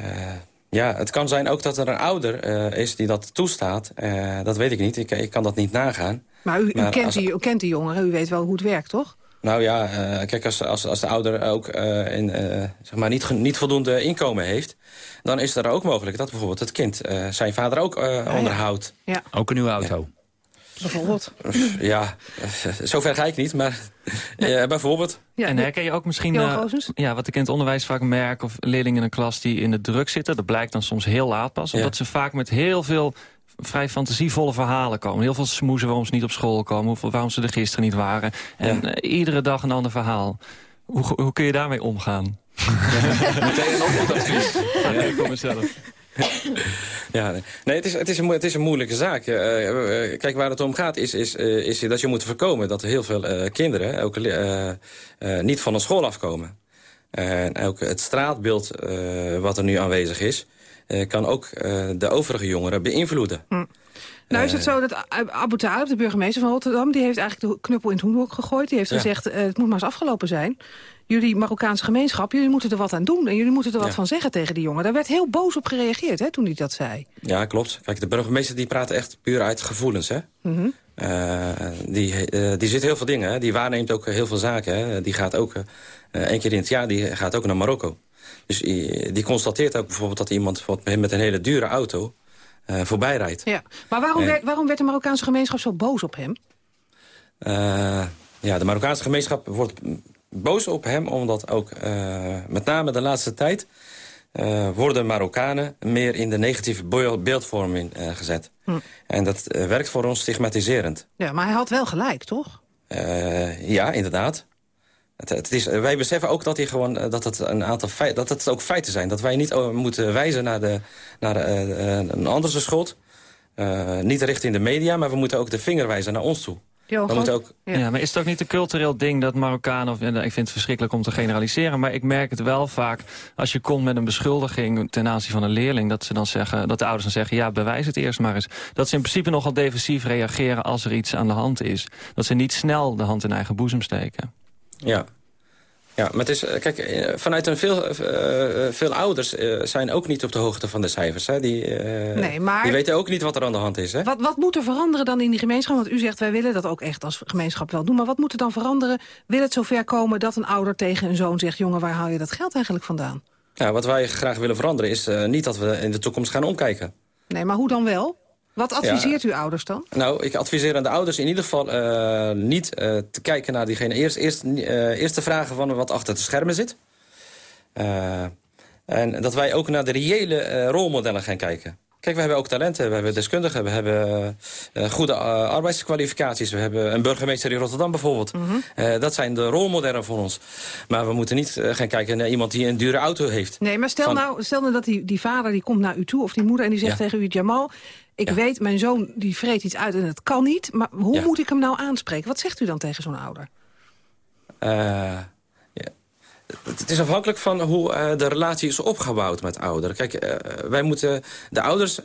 Uh, ja, het kan zijn ook dat er een ouder uh, is die dat toestaat. Uh, dat weet ik niet, ik, ik, kan dat niet nagaan. Maar u, u maar kent, als, die, u kent die jongeren, u weet wel hoe het werkt, toch? Nou ja, uh, kijk, als, als, als de ouder ook uh, in, uh, zeg maar niet, niet voldoende inkomen heeft... dan is er ook mogelijk dat bijvoorbeeld het kind zijn vader ook onderhoudt. Ja. Ook een nieuwe auto. Ja. Bijvoorbeeld. Ja, zover ga ik niet, maar bijvoorbeeld. Ja, en herken je ook misschien ja, wat ik in het onderwijs vaak merk... of leerlingen in een klas die in de druk zitten... dat blijkt dan soms heel laat pas. Omdat ze vaak met heel veel vrij fantasievolle verhalen komen. Heel veel smoezen waarom ze niet op school komen. Waarom ze er gisteren niet waren. En ja. uh, iedere dag een ander verhaal. Hoe, hoe kun je daarmee omgaan? Meteen een opvoedadvies. Ja, voor mezelf. Ja, nee, het is, het, is een, het is een moeilijke zaak. Uh, uh, kijk, waar het om gaat is, is, uh, is dat je moet voorkomen... dat heel veel kinderen ook, niet van de school afkomen. En ook het straatbeeld wat er nu aanwezig is... kan ook de overige jongeren beïnvloeden. Hm. Nou is het zo dat Abu Talib, de burgemeester van Rotterdam... die heeft eigenlijk de knuppel in het hoenhok gegooid. Die heeft gezegd, het moet maar eens afgelopen zijn. Jullie Marokkaanse gemeenschap, jullie moeten er wat aan doen. En jullie moeten er wat van zeggen tegen die jongen. Daar werd heel boos op gereageerd hè, toen hij dat zei. Ja, klopt. Kijk, de burgemeester die praat echt puur uit gevoelens. Hè? Mhm. die, die zit heel veel dingen. Hè? Die waarneemt ook heel veel zaken. Hè? Die gaat ook één keer in het jaar die gaat ook naar Marokko. Dus die, constateert ook bijvoorbeeld dat iemand met een hele dure auto uh, voorbij rijdt. Ja. Maar waarom, werd, waarom werd de Marokkaanse gemeenschap zo boos op hem? Uh, ja, de Marokkaanse gemeenschap wordt boos op hem... omdat ook uh, met name de laatste tijd... worden Marokkanen meer in de negatieve beeldvorming gezet. Hm. En dat werkt voor ons stigmatiserend. Ja, maar hij had wel gelijk, toch? ja, inderdaad. Het, het is, wij beseffen ook dat, hij gewoon, dat, het een aantal feit, dat het ook feiten zijn. Dat wij niet moeten wijzen naar, de, naar uh, een andere schuld. Uh, niet richting de media, maar we moeten ook de vinger wijzen naar ons toe. Jo, we moeten ook... ja. maar is het ook niet een cultureel ding dat Marokkanen... Of, ik vind het verschrikkelijk om te generaliseren... maar ik merk het wel vaak als je komt met een beschuldiging... ten aanzien van een leerling, dat, ze dan zeggen, dat de ouders dan zeggen... ja, bewijs het eerst maar eens. Dat ze in principe nogal defensief reageren als er iets aan de hand is. Dat ze niet snel de hand in eigen boezem steken. Ja. Ja, maar het is, eh, kijk, eh, vanuit een veel, uh, veel ouders uh, zijn ook niet op de hoogte van de cijfers. Hè. Die, nee, maar... die weten ook niet wat er aan de hand is. Hè. Wat, wat moet er veranderen dan in die gemeenschap? Want u zegt, wij willen dat ook echt als gemeenschap wel doen. Maar wat moet er dan veranderen? Wil het zover komen dat een ouder tegen een zoon zegt... jongen, waar haal je dat geld eigenlijk vandaan? Ja, wat wij graag willen veranderen is niet dat we in de toekomst gaan omkijken. Nee, maar hoe dan wel? Wat adviseert u ouders dan? Nou, ik adviseer aan de ouders in ieder geval uh, niet uh, te kijken naar diegene. Eerst, eerst, uh, eerst te vragen van wat achter de schermen zit. en dat wij ook naar de reële rolmodellen gaan kijken. Kijk, we hebben ook talenten, we hebben deskundigen, we hebben goede arbeidskwalificaties. We hebben een burgemeester in Rotterdam bijvoorbeeld. Mm -hmm. dat zijn de rolmodellen voor ons. Maar we moeten niet gaan kijken naar iemand die een dure auto heeft. Nee, maar stel, nou, stel nou dat die, die vader die komt naar u toe of die moeder en die zegt tegen u... Jamal, ik weet, mijn zoon die vreet iets uit en het kan niet. Maar hoe moet ik hem nou aanspreken? Wat zegt u dan tegen zo'n ouder? Uh, ja. Het is afhankelijk van hoe uh, de relatie is opgebouwd met ouderen. Kijk, uh, wij moeten de ouders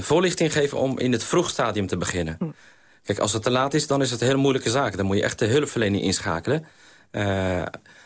voorlichting geven om in het vroeg stadium te beginnen. Hm. Kijk, als het te laat is, dan is het een hele moeilijke zaak. Dan moet je echt de hulpverlening inschakelen.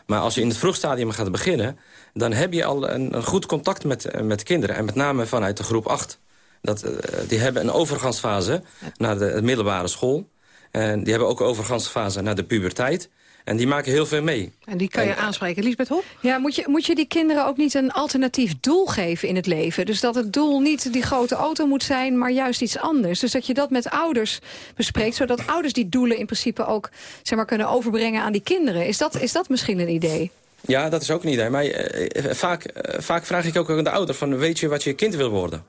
maar als je in het vroeg stadium gaat beginnen... dan heb je al een, een goed contact met, met kinderen. En met name vanuit de groep 8. Dat, uh, die hebben een overgangsfase naar de middelbare school. En die hebben ook een overgangsfase naar de puberteit. En die maken heel veel mee. En die kan je aanspreken. Lisbeth Hop? Ja, moet je, moet je die kinderen ook niet een alternatief doel geven in het leven? Dus dat het doel niet die grote auto moet zijn, maar juist iets anders. Dus dat je dat met ouders bespreekt, zodat ouders die doelen in principe ook zeg maar, kunnen overbrengen aan die kinderen. Is dat, is dat misschien een idee? Ja, dat is ook een idee. Maar uh, vaak, uh, vaak vraag ik ook aan de ouder van, weet je wat je kind wil worden?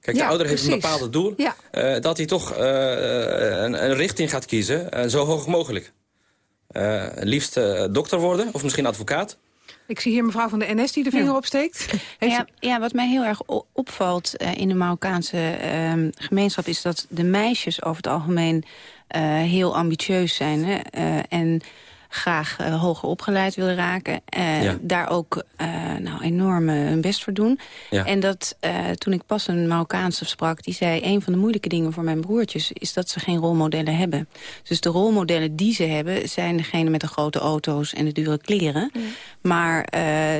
Kijk, de ouder heeft een bepaald doel. Uh, dat hij toch uh, een, een, richting gaat kiezen, uh, zo hoog mogelijk. liefst dokter worden, of misschien advocaat. Ik zie hier mevrouw van de NS die de vinger ja. opsteekt. Ja, ja, wat mij heel erg opvalt in de Marokkaanse ehm, gemeenschap... is dat de meisjes over het algemeen heel ambitieus zijn. Hè? en graag uh, hoger opgeleid willen raken. Uh, Daar ook uh, nou, enorm hun best voor doen. Ja. En dat toen ik pas een Marokkaanse sprak... die zei, een van de moeilijke dingen voor mijn broertjes... is dat ze geen rolmodellen hebben. Dus de rolmodellen die ze hebben... zijn degene met de grote auto's en de dure kleren. Ja. Maar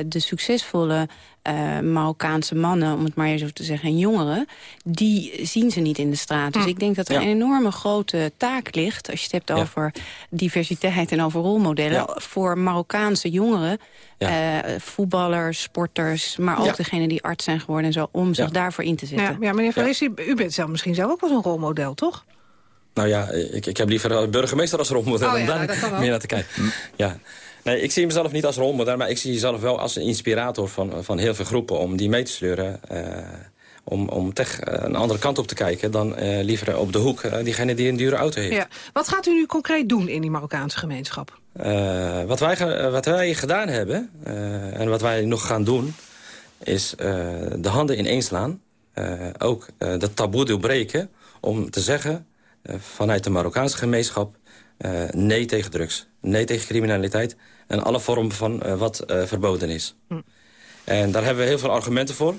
de succesvolle uh, Marokkaanse mannen, om het maar even zo te zeggen, en jongeren... die zien ze niet in de straat. Dus hm. ik denk dat er ja. een enorme grote taak ligt... als je het hebt ja. over diversiteit en over rolmodellen... Ja. voor Marokkaanse jongeren, uh, voetballers, sporters... maar ook degene die arts zijn geworden en zo... om zich daarvoor in te zetten. Ja, meneer Farissi, u bent zelf misschien zelf ook wel een rolmodel, toch? Nou ja, ik, ik heb liever burgemeester als rolmodel... Oh, om daar meer naar te kijken. Ja. Nee, ik zie mezelf niet als rolmodel, maar ik zie mezelf wel als een inspirator van, van heel veel groepen om die mee te sleuren. Uh, om, om tech een andere kant op te kijken dan uh, liever op de hoek uh, diegene die een dure auto heeft. Ja. Wat gaat u nu concreet doen in die Marokkaanse gemeenschap? wat, wij, wat wij gedaan hebben en wat wij nog gaan doen is de handen ineens slaan. ook dat taboe doorbreken om te zeggen vanuit de Marokkaanse gemeenschap nee tegen drugs. Nee tegen criminaliteit en alle vormen van uh, wat uh, verboden is. Hm. En daar hebben we heel veel argumenten voor.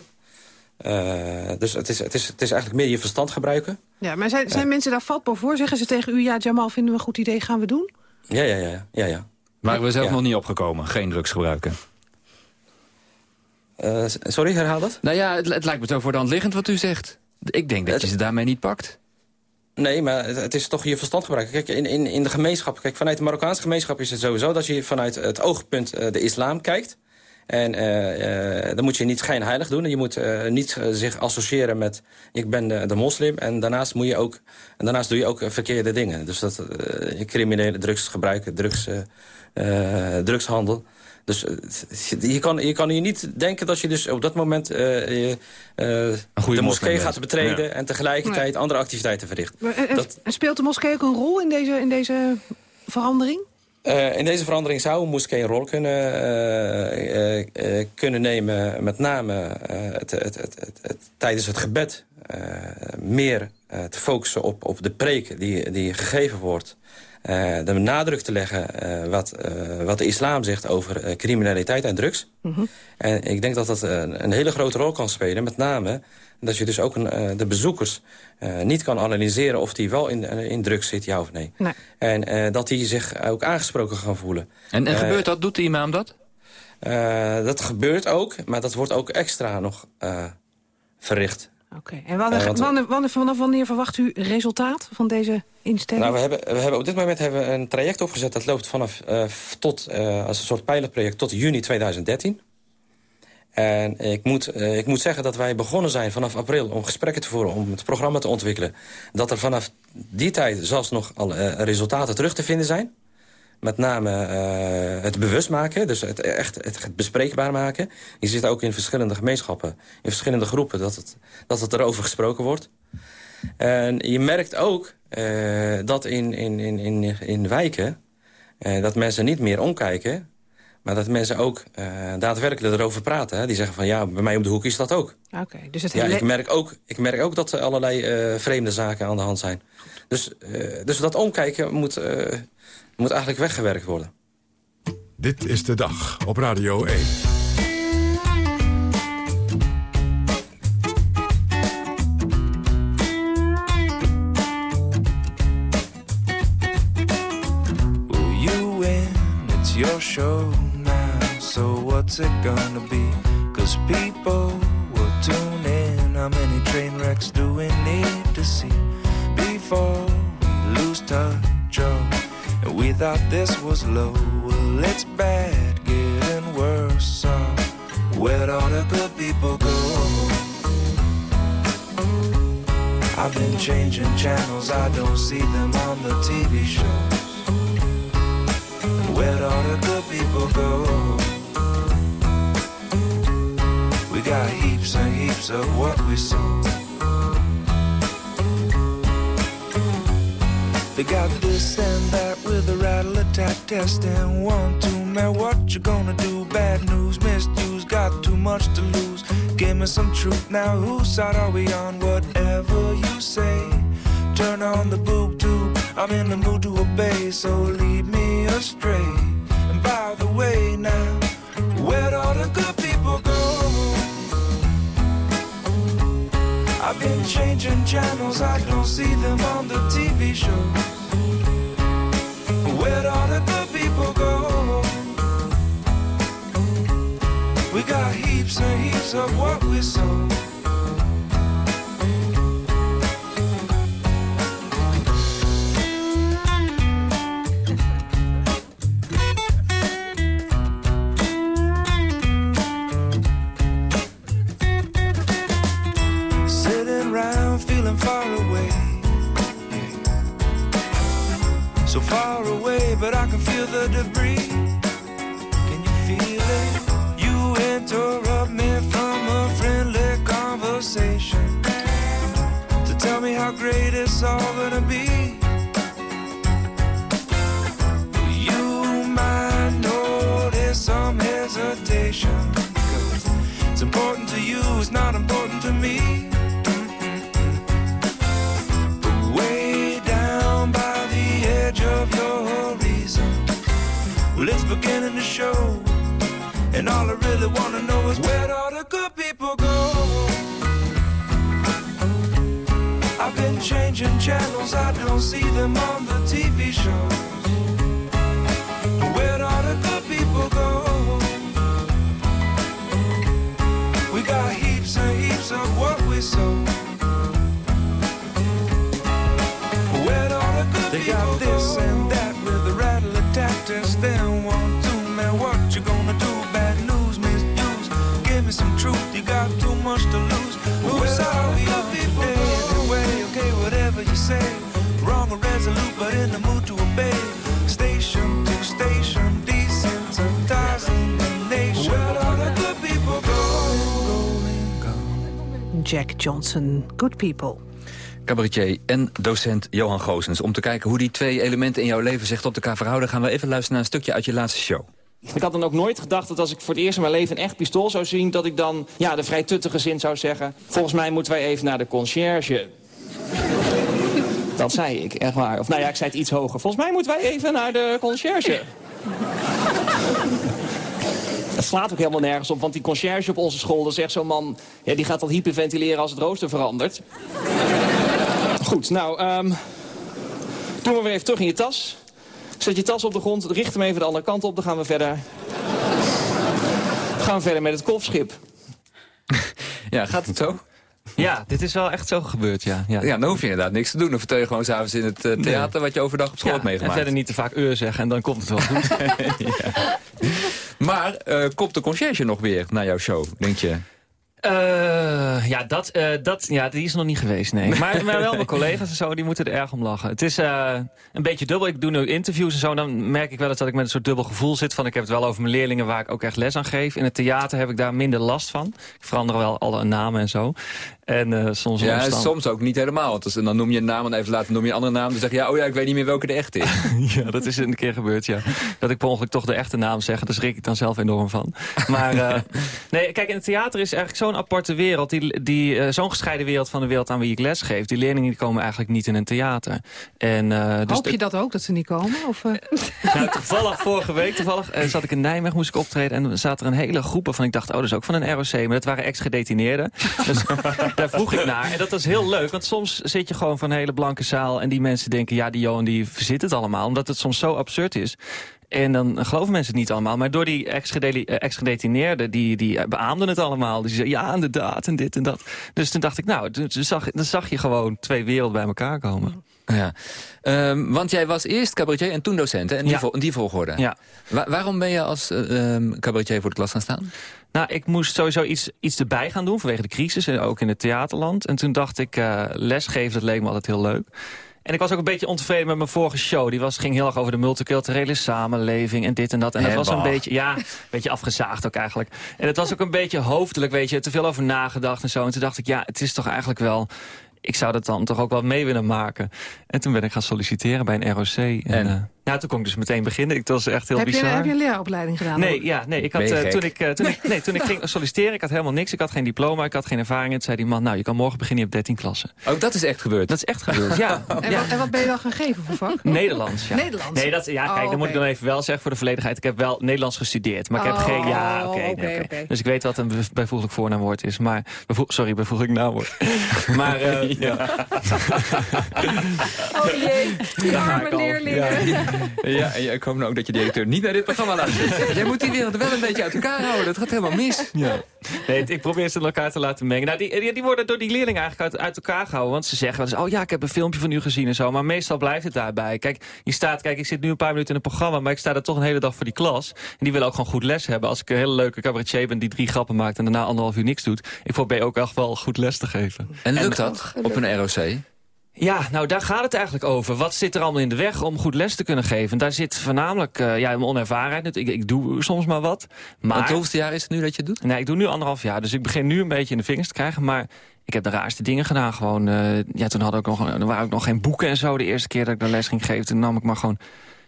dus het is, het, is, het is eigenlijk meer je verstand gebruiken. Ja, maar zijn, zijn mensen daar vatbaar voor? Zeggen ze tegen u, ja, Jamal, vinden we een goed idee, gaan we doen? Ja, ja, ja. ja, ja. Waren we zelf nog niet opgekomen, geen drugs gebruiken? sorry, herhaal dat? Nou ja, het, het lijkt me zo voor de hand liggend wat u zegt. Ik denk dat je ze daarmee niet pakt. Nee, maar het is toch je verstand gebruiken. Kijk, in, in, in de gemeenschap, kijk, vanuit de Marokkaanse gemeenschap is het sowieso... dat je vanuit het oogpunt uh, de islam kijkt. En uh, uh, dan moet je niet schijnheilig doen. Je moet niet zich associëren met ik ben de, de, moslim. En daarnaast, moet je ook, en daarnaast doe je ook verkeerde dingen. Dus dat criminele drugsgebruik, drugs, drugshandel... Dus je kan, je kan hier niet denken dat je dus op dat moment uh, uh, de moskee gaat betreden... en tegelijkertijd andere activiteiten verricht. En, dat... speelt de moskee ook een rol in deze, in deze verandering? Uh, in deze verandering zou een moskee een rol kunnen, uh, uh, kunnen nemen. Met name het, het, het, tijdens het gebed meer te focussen op, op de preek die, die gegeven wordt. Uh, de nadruk te leggen uh, wat, uh, wat de islam zegt over criminaliteit en drugs. Mm -hmm. En ik denk dat dat een, een hele grote rol kan spelen. Met name dat je dus ook een, de bezoekers niet kan analyseren... of die wel in, in drugs zit, ja of nee. nee. En dat die zich ook aangesproken gaan voelen. En, en gebeurt dat? Doet de imam dat? dat gebeurt ook, maar dat wordt ook extra nog verricht. Oké, en wanneer, wanneer, wanneer, vanaf wanneer verwacht u resultaat van deze instelling? Nou, we hebben, we hebben op dit moment hebben we een traject opgezet... dat loopt vanaf uh, tot, uh, als een soort pilotproject tot juni 2013. En ik moet, ik moet zeggen dat wij begonnen zijn vanaf april... om gesprekken te voeren, om het programma te ontwikkelen. Dat er vanaf die tijd zelfs nog al resultaten terug te vinden zijn met name uh, het bewust maken, dus het, echt het, bespreekbaar maken. Je zit ook in verschillende gemeenschappen, in verschillende groepen, dat het, dat het erover gesproken wordt. En je merkt ook uh, dat in, in, in, in, in wijken, uh, dat mensen niet meer omkijken... maar dat mensen ook daadwerkelijk erover praten. Hè? Die zeggen van, ja, bij mij op de hoek is dat ook. Oké, dus het ja, ik, merk ook, ik merk ook dat er allerlei vreemde zaken aan de hand zijn. Dus, dus dat omkijken moet moet eigenlijk weggewerkt worden. Dit is de dag op Radio 1. your show so what's it gonna be? Cause people will tune in. How many train wrecks do we need to see before we lose touch? Oh, and we thought this was low. Well, it's bad, getting worse. So, where'd all the good people go? I've been changing channels, I don't see them on the TV shows. Where'd all the good people go? Got heaps and heaps of what we sold. They got this and that with a rattle attack test and one, two, man, what you gonna do? Bad news, misused, got too much to lose. Give me some truth now, whose side are we on? Whatever you say, turn on the boob tube. I'm in the mood to obey, so lead me astray. And by the way, now, where'd all the good people I've been changing channels, I don't see them on the TV shows. Where'd all the people go? We got heaps and heaps of what we sow. Jack Johnson, Good People. Cabaretier en docent Johan Goosens. Om te kijken hoe die twee elementen in jouw leven zich tot elkaar verhouden... gaan we even luisteren naar een stukje uit je laatste show. Ik had dan ook nooit gedacht dat als ik voor het eerst in mijn leven een echt pistool zou zien... dat ik dan ja, de vrij tuttige zin zou zeggen... volgens mij moeten wij even naar de conciërge. Dat zei ik, echt waar. Of nou ja, ik zei het iets hoger. Volgens mij moeten wij even naar de conciërge. Het slaat ook helemaal nergens op, want die conciërge op onze school... dat echt zo'n man, ja, die gaat dan hyperventileren als het rooster verandert. Goed, nou, ehm doen we weer even terug in je tas. Zet je tas op de grond, richt hem even de andere kant op, dan gaan we verder. gaan we verder met het kolfschip. Ja, gaat het zo? Ja, dit is wel echt zo gebeurd, ja. Ja, Ja, dan hoef je inderdaad niks te doen. Dan vertel je gewoon s'avonds in het eh, theater... wat je overdag op school Ja, hebt en meegemaakt. verder niet te vaak eur zeggen en dan komt het wel goed. Maar eh, komt de conciërge nog weer naar jouw show, denk je? Eh, ja, dat, eh, dat, ja, die is nog niet geweest, nee. Maar, wel mijn collega's en zo, die moeten er erg om lachen. Het is een beetje dubbel. Ik doe nu interviews en zo, dan merk ik wel eens dat ik met een soort dubbel gevoel zit. Van, ik heb het wel over mijn leerlingen waar ik ook echt les aan geef. In het theater heb ik daar minder last van. Ik verander wel alle namen en zo. En eh, soms Ja, omstand- soms ook niet helemaal. Want als- dan noem je een naam en even later noem je een andere naam. Dan zeg je, ja, oh ja, ik weet niet meer welke de echte is. Ja, dat is een keer gebeurd, ja. Dat ik per ongeluk toch de echte naam zeg. Daar schrik ik dan zelf enorm van. Maar eh, nee, kijk, in het theater is eigenlijk zo'n aparte wereld. Die, die, eh, zo'n gescheiden wereld van de wereld aan wie ik les geef. Die leerlingen die komen eigenlijk niet in een theater. En, eh, dus Hoop je dat ook, dat ze niet komen? Of, eh? nou, toevallig vorige week toevallig, zat ik in Nijmegen, moest ik optreden... en er zaten er een hele groep van. Ik dacht, oh, dat is ook van een ROC. Maar dat waren ex-gedetineerden. dus daar vroeg ik naar. En dat was heel leuk, want soms zit je gewoon van een hele blanke zaal... en die mensen denken, ja, die Johan die verzit het allemaal. Omdat het soms zo absurd is. En dan geloven mensen het niet allemaal. Maar door die eh, ex-gedetineerden, die, die beaamden het allemaal. Die zeiden, ja, inderdaad, en dit en dat. Dus toen dacht ik, nou, toen zag, dan zag je gewoon twee werelden bij elkaar komen. Ja. Ehm, want jij was eerst cabaretier en toen docent, hè? In die, Ja. vol- in die volgorde. Ja. Wa- waarom ben je als ehm, cabaretier voor de klas gaan staan? Nou, ik moest sowieso iets, iets erbij gaan doen vanwege de crisis. En ook in het theaterland. En toen dacht ik, eh, lesgeven, dat leek me altijd heel leuk. En ik was ook een beetje ontevreden met mijn vorige show. Die was, ging heel erg over de multiculturele samenleving en dit en dat. En dat was een beetje, ja, een beetje afgezaagd ook eigenlijk. En het was ook een beetje hoofdelijk, weet je, te veel over nagedacht en zo. En toen dacht ik, ja, het is toch eigenlijk wel... Ik zou dat dan toch ook wel mee willen maken. En toen ben ik gaan solliciteren bij een ROC. En, En? Ja, toen kon ik dus meteen beginnen. Ik, dat was echt heel heb, je, bizar. heb je een leraaropleiding gedaan? Nee, ja, nee, ik had, je eh, toen, ik, eh, toen, ik, nee, toen ik ging solliciteren, ik had helemaal niks. Ik had geen diploma, ik had geen ervaring. En toen zei die man, nou, je kan morgen beginnen, je hebt 13 klassen. Ook dat is echt gebeurd. Dat is echt gebeurd, ja. En, ja. wat, en wat ben je dan gaan geven voor vak? Nederlands, ja. Nederlands? Nee, dat, ja, kijk, Oh, dan moet ik dan even wel zeggen voor de volledigheid. Ik heb wel Nederlands gestudeerd, maar ik heb Oh, geen... Ja, oké. Dus ik weet wat een bijvoeglijk voornaamwoord is. Maar, sorry, bijvoeglijk naamwoord. maar, eh, ja. Oh jee, die arme leerlingen. Ja. En ik hoop nou ook dat je directeur niet naar dit programma luistert. Jij moet die wereld wel een beetje uit elkaar houden. Dat gaat helemaal mis. Ja. Nee, ik probeer ze in elkaar te laten mengen. Nou, die, die, die worden door die leerlingen eigenlijk uit, uit elkaar gehouden. Want ze zeggen wel eens, oh ja, ik heb een filmpje van u gezien en zo. Maar meestal blijft het daarbij. Kijk, je staat, kijk, ik zit nu een paar minuten in het programma... maar ik sta er toch een hele dag voor die klas. En die willen ook gewoon goed les hebben. Als ik een hele leuke cabaretier ben die drie grappen maakt... en daarna anderhalf uur niks doet... ik probeer ook echt wel goed les te geven. En lukt dat op een ROC? Ja, nou daar gaat het eigenlijk over. Wat zit er allemaal in de weg om goed les te kunnen geven? Daar zit voornamelijk eh, ja, mijn onervarenheid. Ik, ik doe soms maar wat. Maar... Want jaar is het nu dat je het doet? Nee, ik doe nu anderhalf jaar. Dus ik begin nu een beetje in de vingers te krijgen. Maar ik heb de raarste dingen gedaan. Gewoon, eh, ja, toen had ik nog, er waren ook nog geen boeken en zo. De eerste keer dat ik de les ging geven, toen nam ik maar gewoon...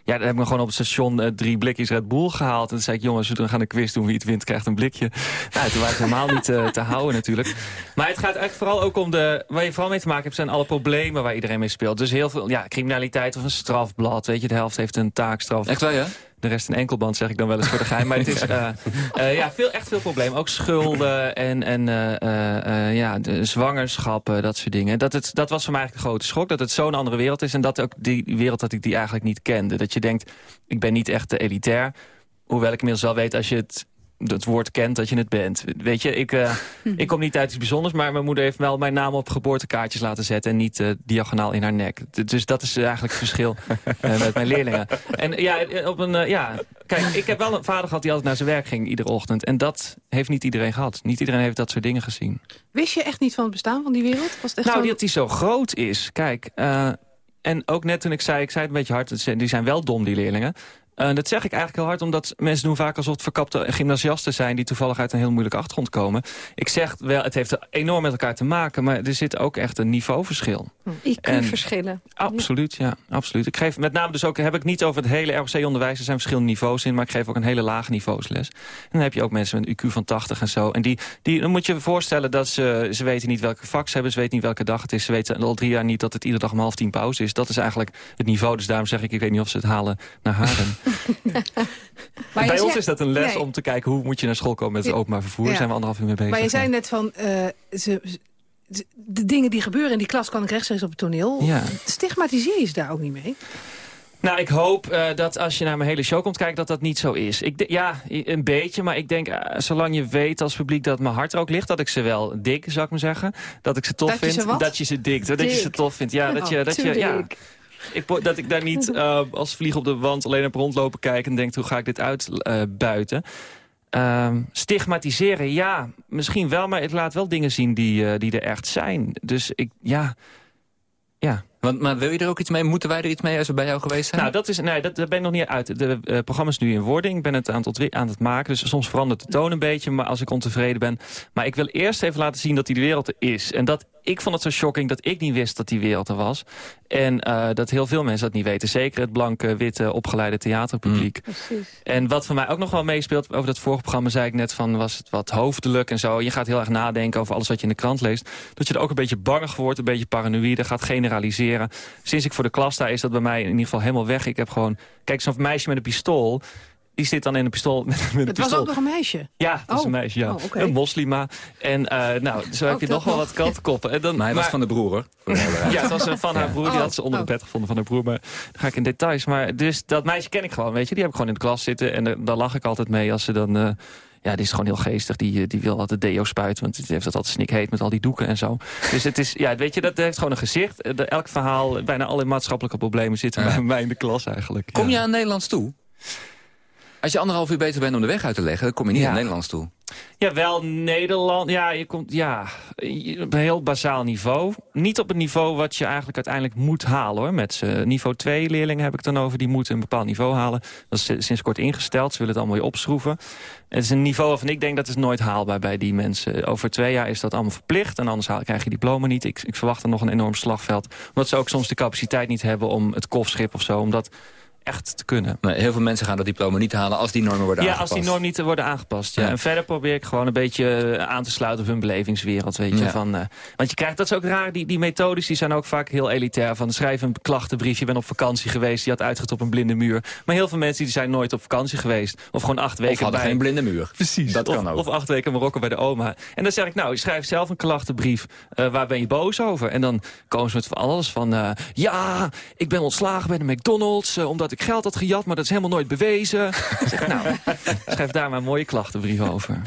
Ja, dan heb ik me gewoon op het station eh, drie blikjes Red Bull gehaald. En toen zei ik, jongens, we gaan een quiz doen. Wie het wint, krijgt een blikje. Nou, toen waren ze helemaal niet eh, te houden natuurlijk. Maar het gaat eigenlijk vooral ook om de... Waar je vooral mee te maken hebt, zijn alle problemen waar iedereen mee speelt. Dus heel veel, ja, criminaliteit of een strafblad. Weet je, de helft heeft een taakstraf. Echt wel, ja? De rest een enkelband, zeg ik dan wel eens voor de geheim. Maar het is eh, eh, ja, veel, echt veel problemen. Ook schulden en, en eh, ja, de zwangerschappen, dat soort dingen. Dat, het, dat was voor mij eigenlijk de grote schok. Dat het zo'n andere wereld is. En dat ook die wereld dat ik die eigenlijk niet kende. Dat je denkt, ik ben niet echt elitair. Hoewel ik inmiddels wel weet, als je het het woord kent dat je het bent. Weet je, ik, eh, ik kom niet uit iets bijzonders... maar mijn moeder heeft wel mijn naam op geboortekaartjes laten zetten... en niet uh, diagonaal in haar nek. Dus dat is eigenlijk het verschil uh, met mijn leerlingen. En ja, op een, ja, kijk, ik heb wel een vader gehad die altijd naar zijn werk ging iedere ochtend. En dat heeft niet iedereen gehad. Niet iedereen heeft dat soort dingen gezien. Wist je echt niet van het bestaan van die wereld? Was het echt nou, zo... dat die zo groot is. Kijk, en ook net toen ik zei, ik zei het een beetje hard... die zijn wel dom, die leerlingen. Uh, dat zeg ik eigenlijk heel hard, omdat mensen doen vaak alsof het verkapte gymnasiasten zijn... die toevallig uit een heel moeilijke achtergrond komen. Ik zeg wel, het heeft enorm met elkaar te maken... maar er zit ook echt een niveauverschil. IQ-verschillen. Absoluut, ja. absoluut. Ik geef met name dus ook, heb ik niet over het hele ROC-onderwijs... er zijn verschillende niveaus in, maar ik geef ook een hele lage niveausles. En dan heb je ook mensen met een IQ van 80 en zo. En die, die, dan moet je je voorstellen dat ze, ze weten niet welke vak ze hebben... ze weten niet welke dag het is, ze weten al drie jaar niet... dat het iedere dag om half tien pauze is. Dat is eigenlijk het niveau, dus daarom zeg ik... ik weet niet of ze het halen naar Haarlem. Maar Bij ons zei- is dat een les nee. om te kijken hoe moet je naar school komen met het Ja. openbaar vervoer. Daar zijn we anderhalf uur mee bezig. Maar je zei net van, eh, ze, de dingen die gebeuren in die klas kan ik rechtstreeks op het toneel. Ja. Stigmatiseer je ze daar ook niet mee? Nou, ik hoop eh, dat als je naar mijn hele show komt kijken, dat dat niet zo is. Ik ja, een beetje, maar ik denk, eh, zolang je weet als publiek dat mijn hart er ook ligt, dat ik ze wel dik, zou ik maar zeggen. Dat ik ze tof Dat vind. Dat je ze dik, dat je ze Dik. tof vindt. Ja, dat je, dat je, ja. Ik, dat ik daar niet eh, als vlieg op de wand alleen op rondlopen kijken en denk, hoe ga ik dit uitbuiten? Ehm, stigmatiseren, ja, misschien wel, maar het laat wel dingen zien die, eh, die er echt zijn. Dus ik, ja, ja. Want, maar wil je er ook iets mee? Moeten wij er iets mee als we bij jou geweest zijn? Nou, dat is, nee, dat, daar ben ik nog niet uit. De eh, programma is nu in wording. Ik ben het aan het, aan het maken. Dus soms verandert de toon een beetje maar als ik ontevreden ben. Maar ik wil eerst even laten zien dat die wereld er is. En dat, ik vond het zo shocking dat ik niet wist dat die wereld er was. En eh, dat heel veel mensen dat niet weten. Zeker het blanke, witte, opgeleide theaterpubliek. Precies. En wat voor mij ook nog wel meespeelt over dat vorige programma... zei ik net van, was het wat hoofdelijk en zo. Je gaat heel erg nadenken over alles wat je in de krant leest. Dat je er ook een beetje bangig wordt, een beetje paranoïde... gaat generaliseren. Sinds ik voor de klas sta is dat bij mij in ieder geval helemaal weg. Ik heb gewoon... Kijk, zo'n meisje met een pistool... Die zit dan in een pistool met, met een Het was pistool. ook nog een meisje. Ja, dat is Oh. een meisje, ja. Oh. Een moslima. En eh, nou, zo heb Ook je nog wel wat kantenkoppen. En dan, maar hij was van de broer, hoor. Ja, het was eh, van haar broer. Die Oh, had ze onder oh. de bed gevonden van haar broer. Maar dan ga ik in details. Maar dus dat meisje ken ik gewoon, weet je. Die heb ik gewoon in de klas zitten. En eh, daar lach ik altijd mee als ze dan... eh, ja, die is gewoon heel geestig. Die, eh, die wil altijd deo spuiten. Want die heeft het altijd snikheet met al die doeken en zo. Dus het is, ja, weet je, dat heeft gewoon een gezicht. Eh, Elk verhaal, bijna alle maatschappelijke problemen zitten bij mij in de klas eigenlijk. Kom je aan Nederlands toe? Als je anderhalf uur bezig bent om de weg uit te leggen... dan kom je niet aan Nederlands toe. Ja, wel Nederland. Ja, je komt ja, op een heel basaal niveau. Niet op het niveau wat je eigenlijk uiteindelijk moet halen. hoor. Met z'n niveau 2 leerlingen heb ik het dan over. Die moeten een bepaald niveau halen. Dat is sinds kort ingesteld. Ze willen het allemaal weer opschroeven. Het is een niveau waarvan ik denk dat is nooit haalbaar bij die mensen. Over twee jaar is dat allemaal verplicht. En anders krijg je diploma niet. Ik, ik verwacht er nog een enorm slagveld. Omdat ze ook soms de capaciteit niet hebben om het kofschip of zo. Om dat echt te kunnen. Nee, heel veel mensen gaan dat diploma niet halen als die normen worden Ja, aangepast. als die norm niet worden aangepast. Ja. Ja. En verder probeer ik gewoon een beetje eh, aan te sluiten op hun belevingswereld. Weet je, Ja. van, eh, want je krijgt, dat is ook raar, die, die methodes die zijn ook vaak heel elitair. Van schrijf een klachtenbrief, je bent op vakantie geweest, je had uitgezet op een blinde muur. Maar heel veel mensen die zijn nooit op vakantie geweest. Of gewoon acht weken Of hadden bij... geen blinde muur. Precies. Dat of, kan ook. Of acht weken Marokko bij de oma. En dan zeg ik, nou, schrijf zelf een klachtenbrief. Eh, waar ben je boos over? En dan komen ze met van alles van... ja, ik ben ontslagen bij de McDonald's... omdat ik geld had gejat, maar dat is helemaal nooit bewezen. Ik zeg, nou, schrijf daar maar een mooie klachtenbrief over.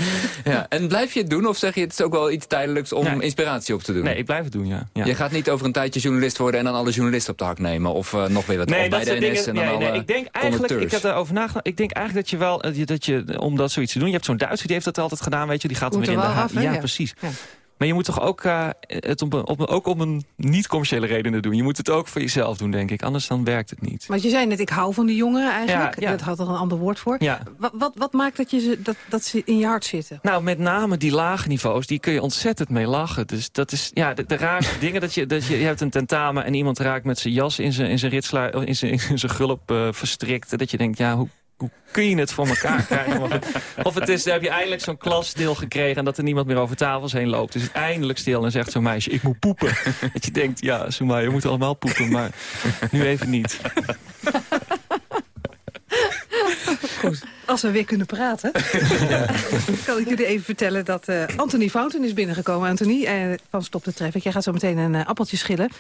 Ja. En blijf je het doen of zeg je het is ook wel iets tijdelijks om Nee. inspiratie op te doen? Nee, ik blijf het doen, ja. ja. Je gaat niet over een tijdje journalist worden en dan alle journalisten op de hak nemen. Of eh, nog weer wat Nee, bij dat de NS dingen. en dan Nee, alle nee, ik denk eigenlijk, ik heb erover nagedacht. Ik denk eigenlijk dat je wel, eh, je- dat je, om dat zoiets te doen. Je hebt zo'n Duitser, die heeft dat altijd gedaan, weet je. Die gaat dan Moet weer in er de wel ha- af, hè? Ja, Ja. precies. Ja. Maar je moet toch ook eh, het op, op, ook om een niet-commerciële redenen doen. Je moet het ook voor jezelf doen, denk ik. Anders dan werkt het niet. Want je zei net, ik hou van die jongeren eigenlijk. Ja, ja. Dat had er een ander woord voor. Ja. Wat, wat, wat maakt dat, je ze, dat, dat ze in je hart zitten? Nou, met name die lage niveaus, die kun je ontzettend mee lachen. Dus dat is, ja, de, de raarste dingen dat je, dat je, je hebt een tentamen en iemand raakt met zijn jas in zijn, in zijn ritsluit, in zijn, in zijn gulp eh, verstrikt. Dat je denkt, ja, hoe, hoe kun je het voor elkaar krijgen? Of het, of het is, dan heb je eindelijk zo'n klasdeel gekregen en dat er niemand meer over tafels heen loopt. Dus het eindelijk stil en zegt zo'n meisje, ik moet poepen. dat je denkt, ja, Suma, je moet allemaal poepen, maar nu even niet. Goed, als we weer kunnen praten... kan ik jullie even vertellen dat uh, Anthony Fountain is binnengekomen. Anthony, uh, van Stop de Traffic. Jij gaat zo meteen een uh, appeltje schillen.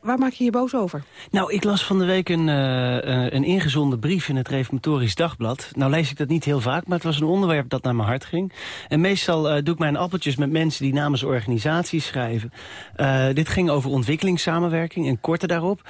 waar maak je je boos over? Nou, ik las van de week een, een ingezonden brief in het Reformatorisch Dagblad. Nou lees ik dat niet heel vaak, maar het was een onderwerp dat naar mijn hart ging. En meestal doe ik mijn appeltjes met mensen die namens organisaties schrijven. dit ging over ontwikkelingssamenwerking en korte daarop.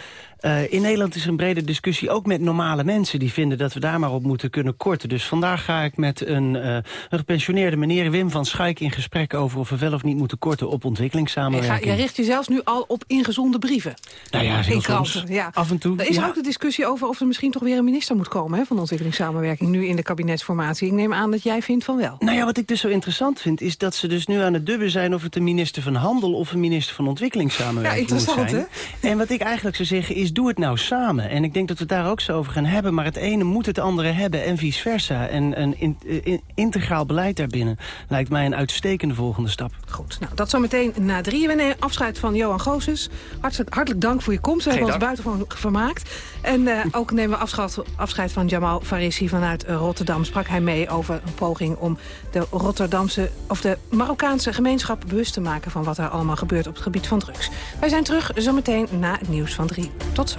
Uh, in Nederland is er een brede discussie, ook met normale mensen... die vinden dat we daar maar op moeten kunnen korten. Dus vandaag ga ik met een, uh, een gepensioneerde meneer Wim van Schaik... in gesprek over of we wel of niet moeten korten op ontwikkelingssamenwerking. Je, richt je zelfs nu al op ingezonde brieven. Nou ja. Af en toe. Er is ja. ook de discussie over of er misschien toch weer een minister moet komen... Hè, van ontwikkelingssamenwerking, nu in de kabinetsformatie. Ik neem aan dat jij vindt van wel. Nou ja, wat ik dus zo interessant vind... is dat ze dus nu aan het dubben zijn... of het een minister van Handel of een minister van Ontwikkelingssamenwerking ja, interessant, moet zijn. Hè? En wat ik eigenlijk zou zeggen is, doe het nou samen. En ik denk dat we het daar ook zo over gaan hebben. Maar het ene moet het andere hebben en vice versa. En een in, in, integraal beleid daarbinnen lijkt mij een uitstekende volgende stap. Goed, nou, dat zometeen na drieën. We nemen afscheid van Johan Goossens. Hartelijk, hartelijk dank voor je komst. We hebben ons buitengewoon vermaakt. En uh, ook nemen we afscheid, afscheid van Jamal Farissi vanuit Rotterdam. Sprak hij mee over een poging om de Rotterdamse... of de Marokkaanse gemeenschap bewust te maken... van wat er allemaal gebeurt op het gebied van drugs. Wij zijn terug zometeen na het nieuws van drie. Tot zo.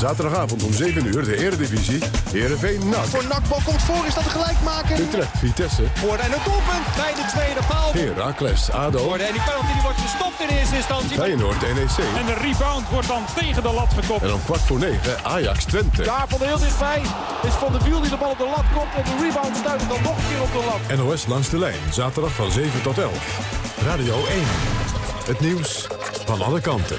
Zaterdagavond om 7 uur de Eredivisie. Heerenveen NAC. Voor NAC komt voor, is dat de gelijkmaker? Utrecht Vitesse. Voor en het doelpunt bij de tweede paal. Heracles ADO. Voor en die penalty die wordt gestopt in eerste instantie. Feyenoord NEC. En de rebound wordt dan tegen de lat gekopt. En om kwart voor negen Ajax Twente. Daar van heel dichtbij is Van de Wiel die de bal op de lat komt. En de rebound stuit dan nog een keer op de lat. NOS langs de lijn, zaterdag van 7 tot 11. Radio 1. Het nieuws van alle kanten.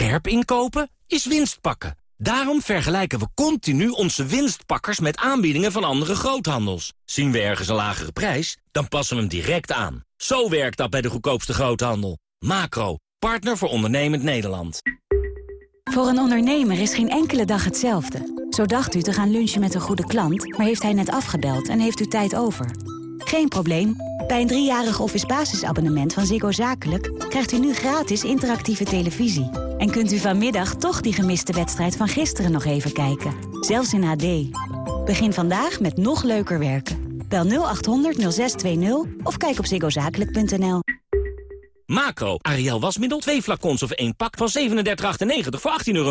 Scherp inkopen is winst pakken. Daarom vergelijken we continu onze winstpakkers met aanbiedingen van andere groothandels. Zien we ergens een lagere prijs, dan passen we hem direct aan. Zo werkt dat bij de goedkoopste groothandel. Macro, partner voor ondernemend Nederland. Voor een ondernemer is geen enkele dag hetzelfde. Zo dacht u te gaan lunchen met een goede klant, maar heeft hij net afgebeld en heeft u tijd over. Geen probleem. Bij een driejarig office basisabonnement van Ziggo Zakelijk... krijgt u nu gratis interactieve televisie. En kunt u vanmiddag toch die gemiste wedstrijd van gisteren nog even kijken. Zelfs in HD. Begin vandaag met nog leuker werken. Bel 0800 0620 of kijk op ziggozakelijk.nl. Macro, Ariel wasmiddel, 2 flacons of 1 pak van 37,98 voor 18,99 euro.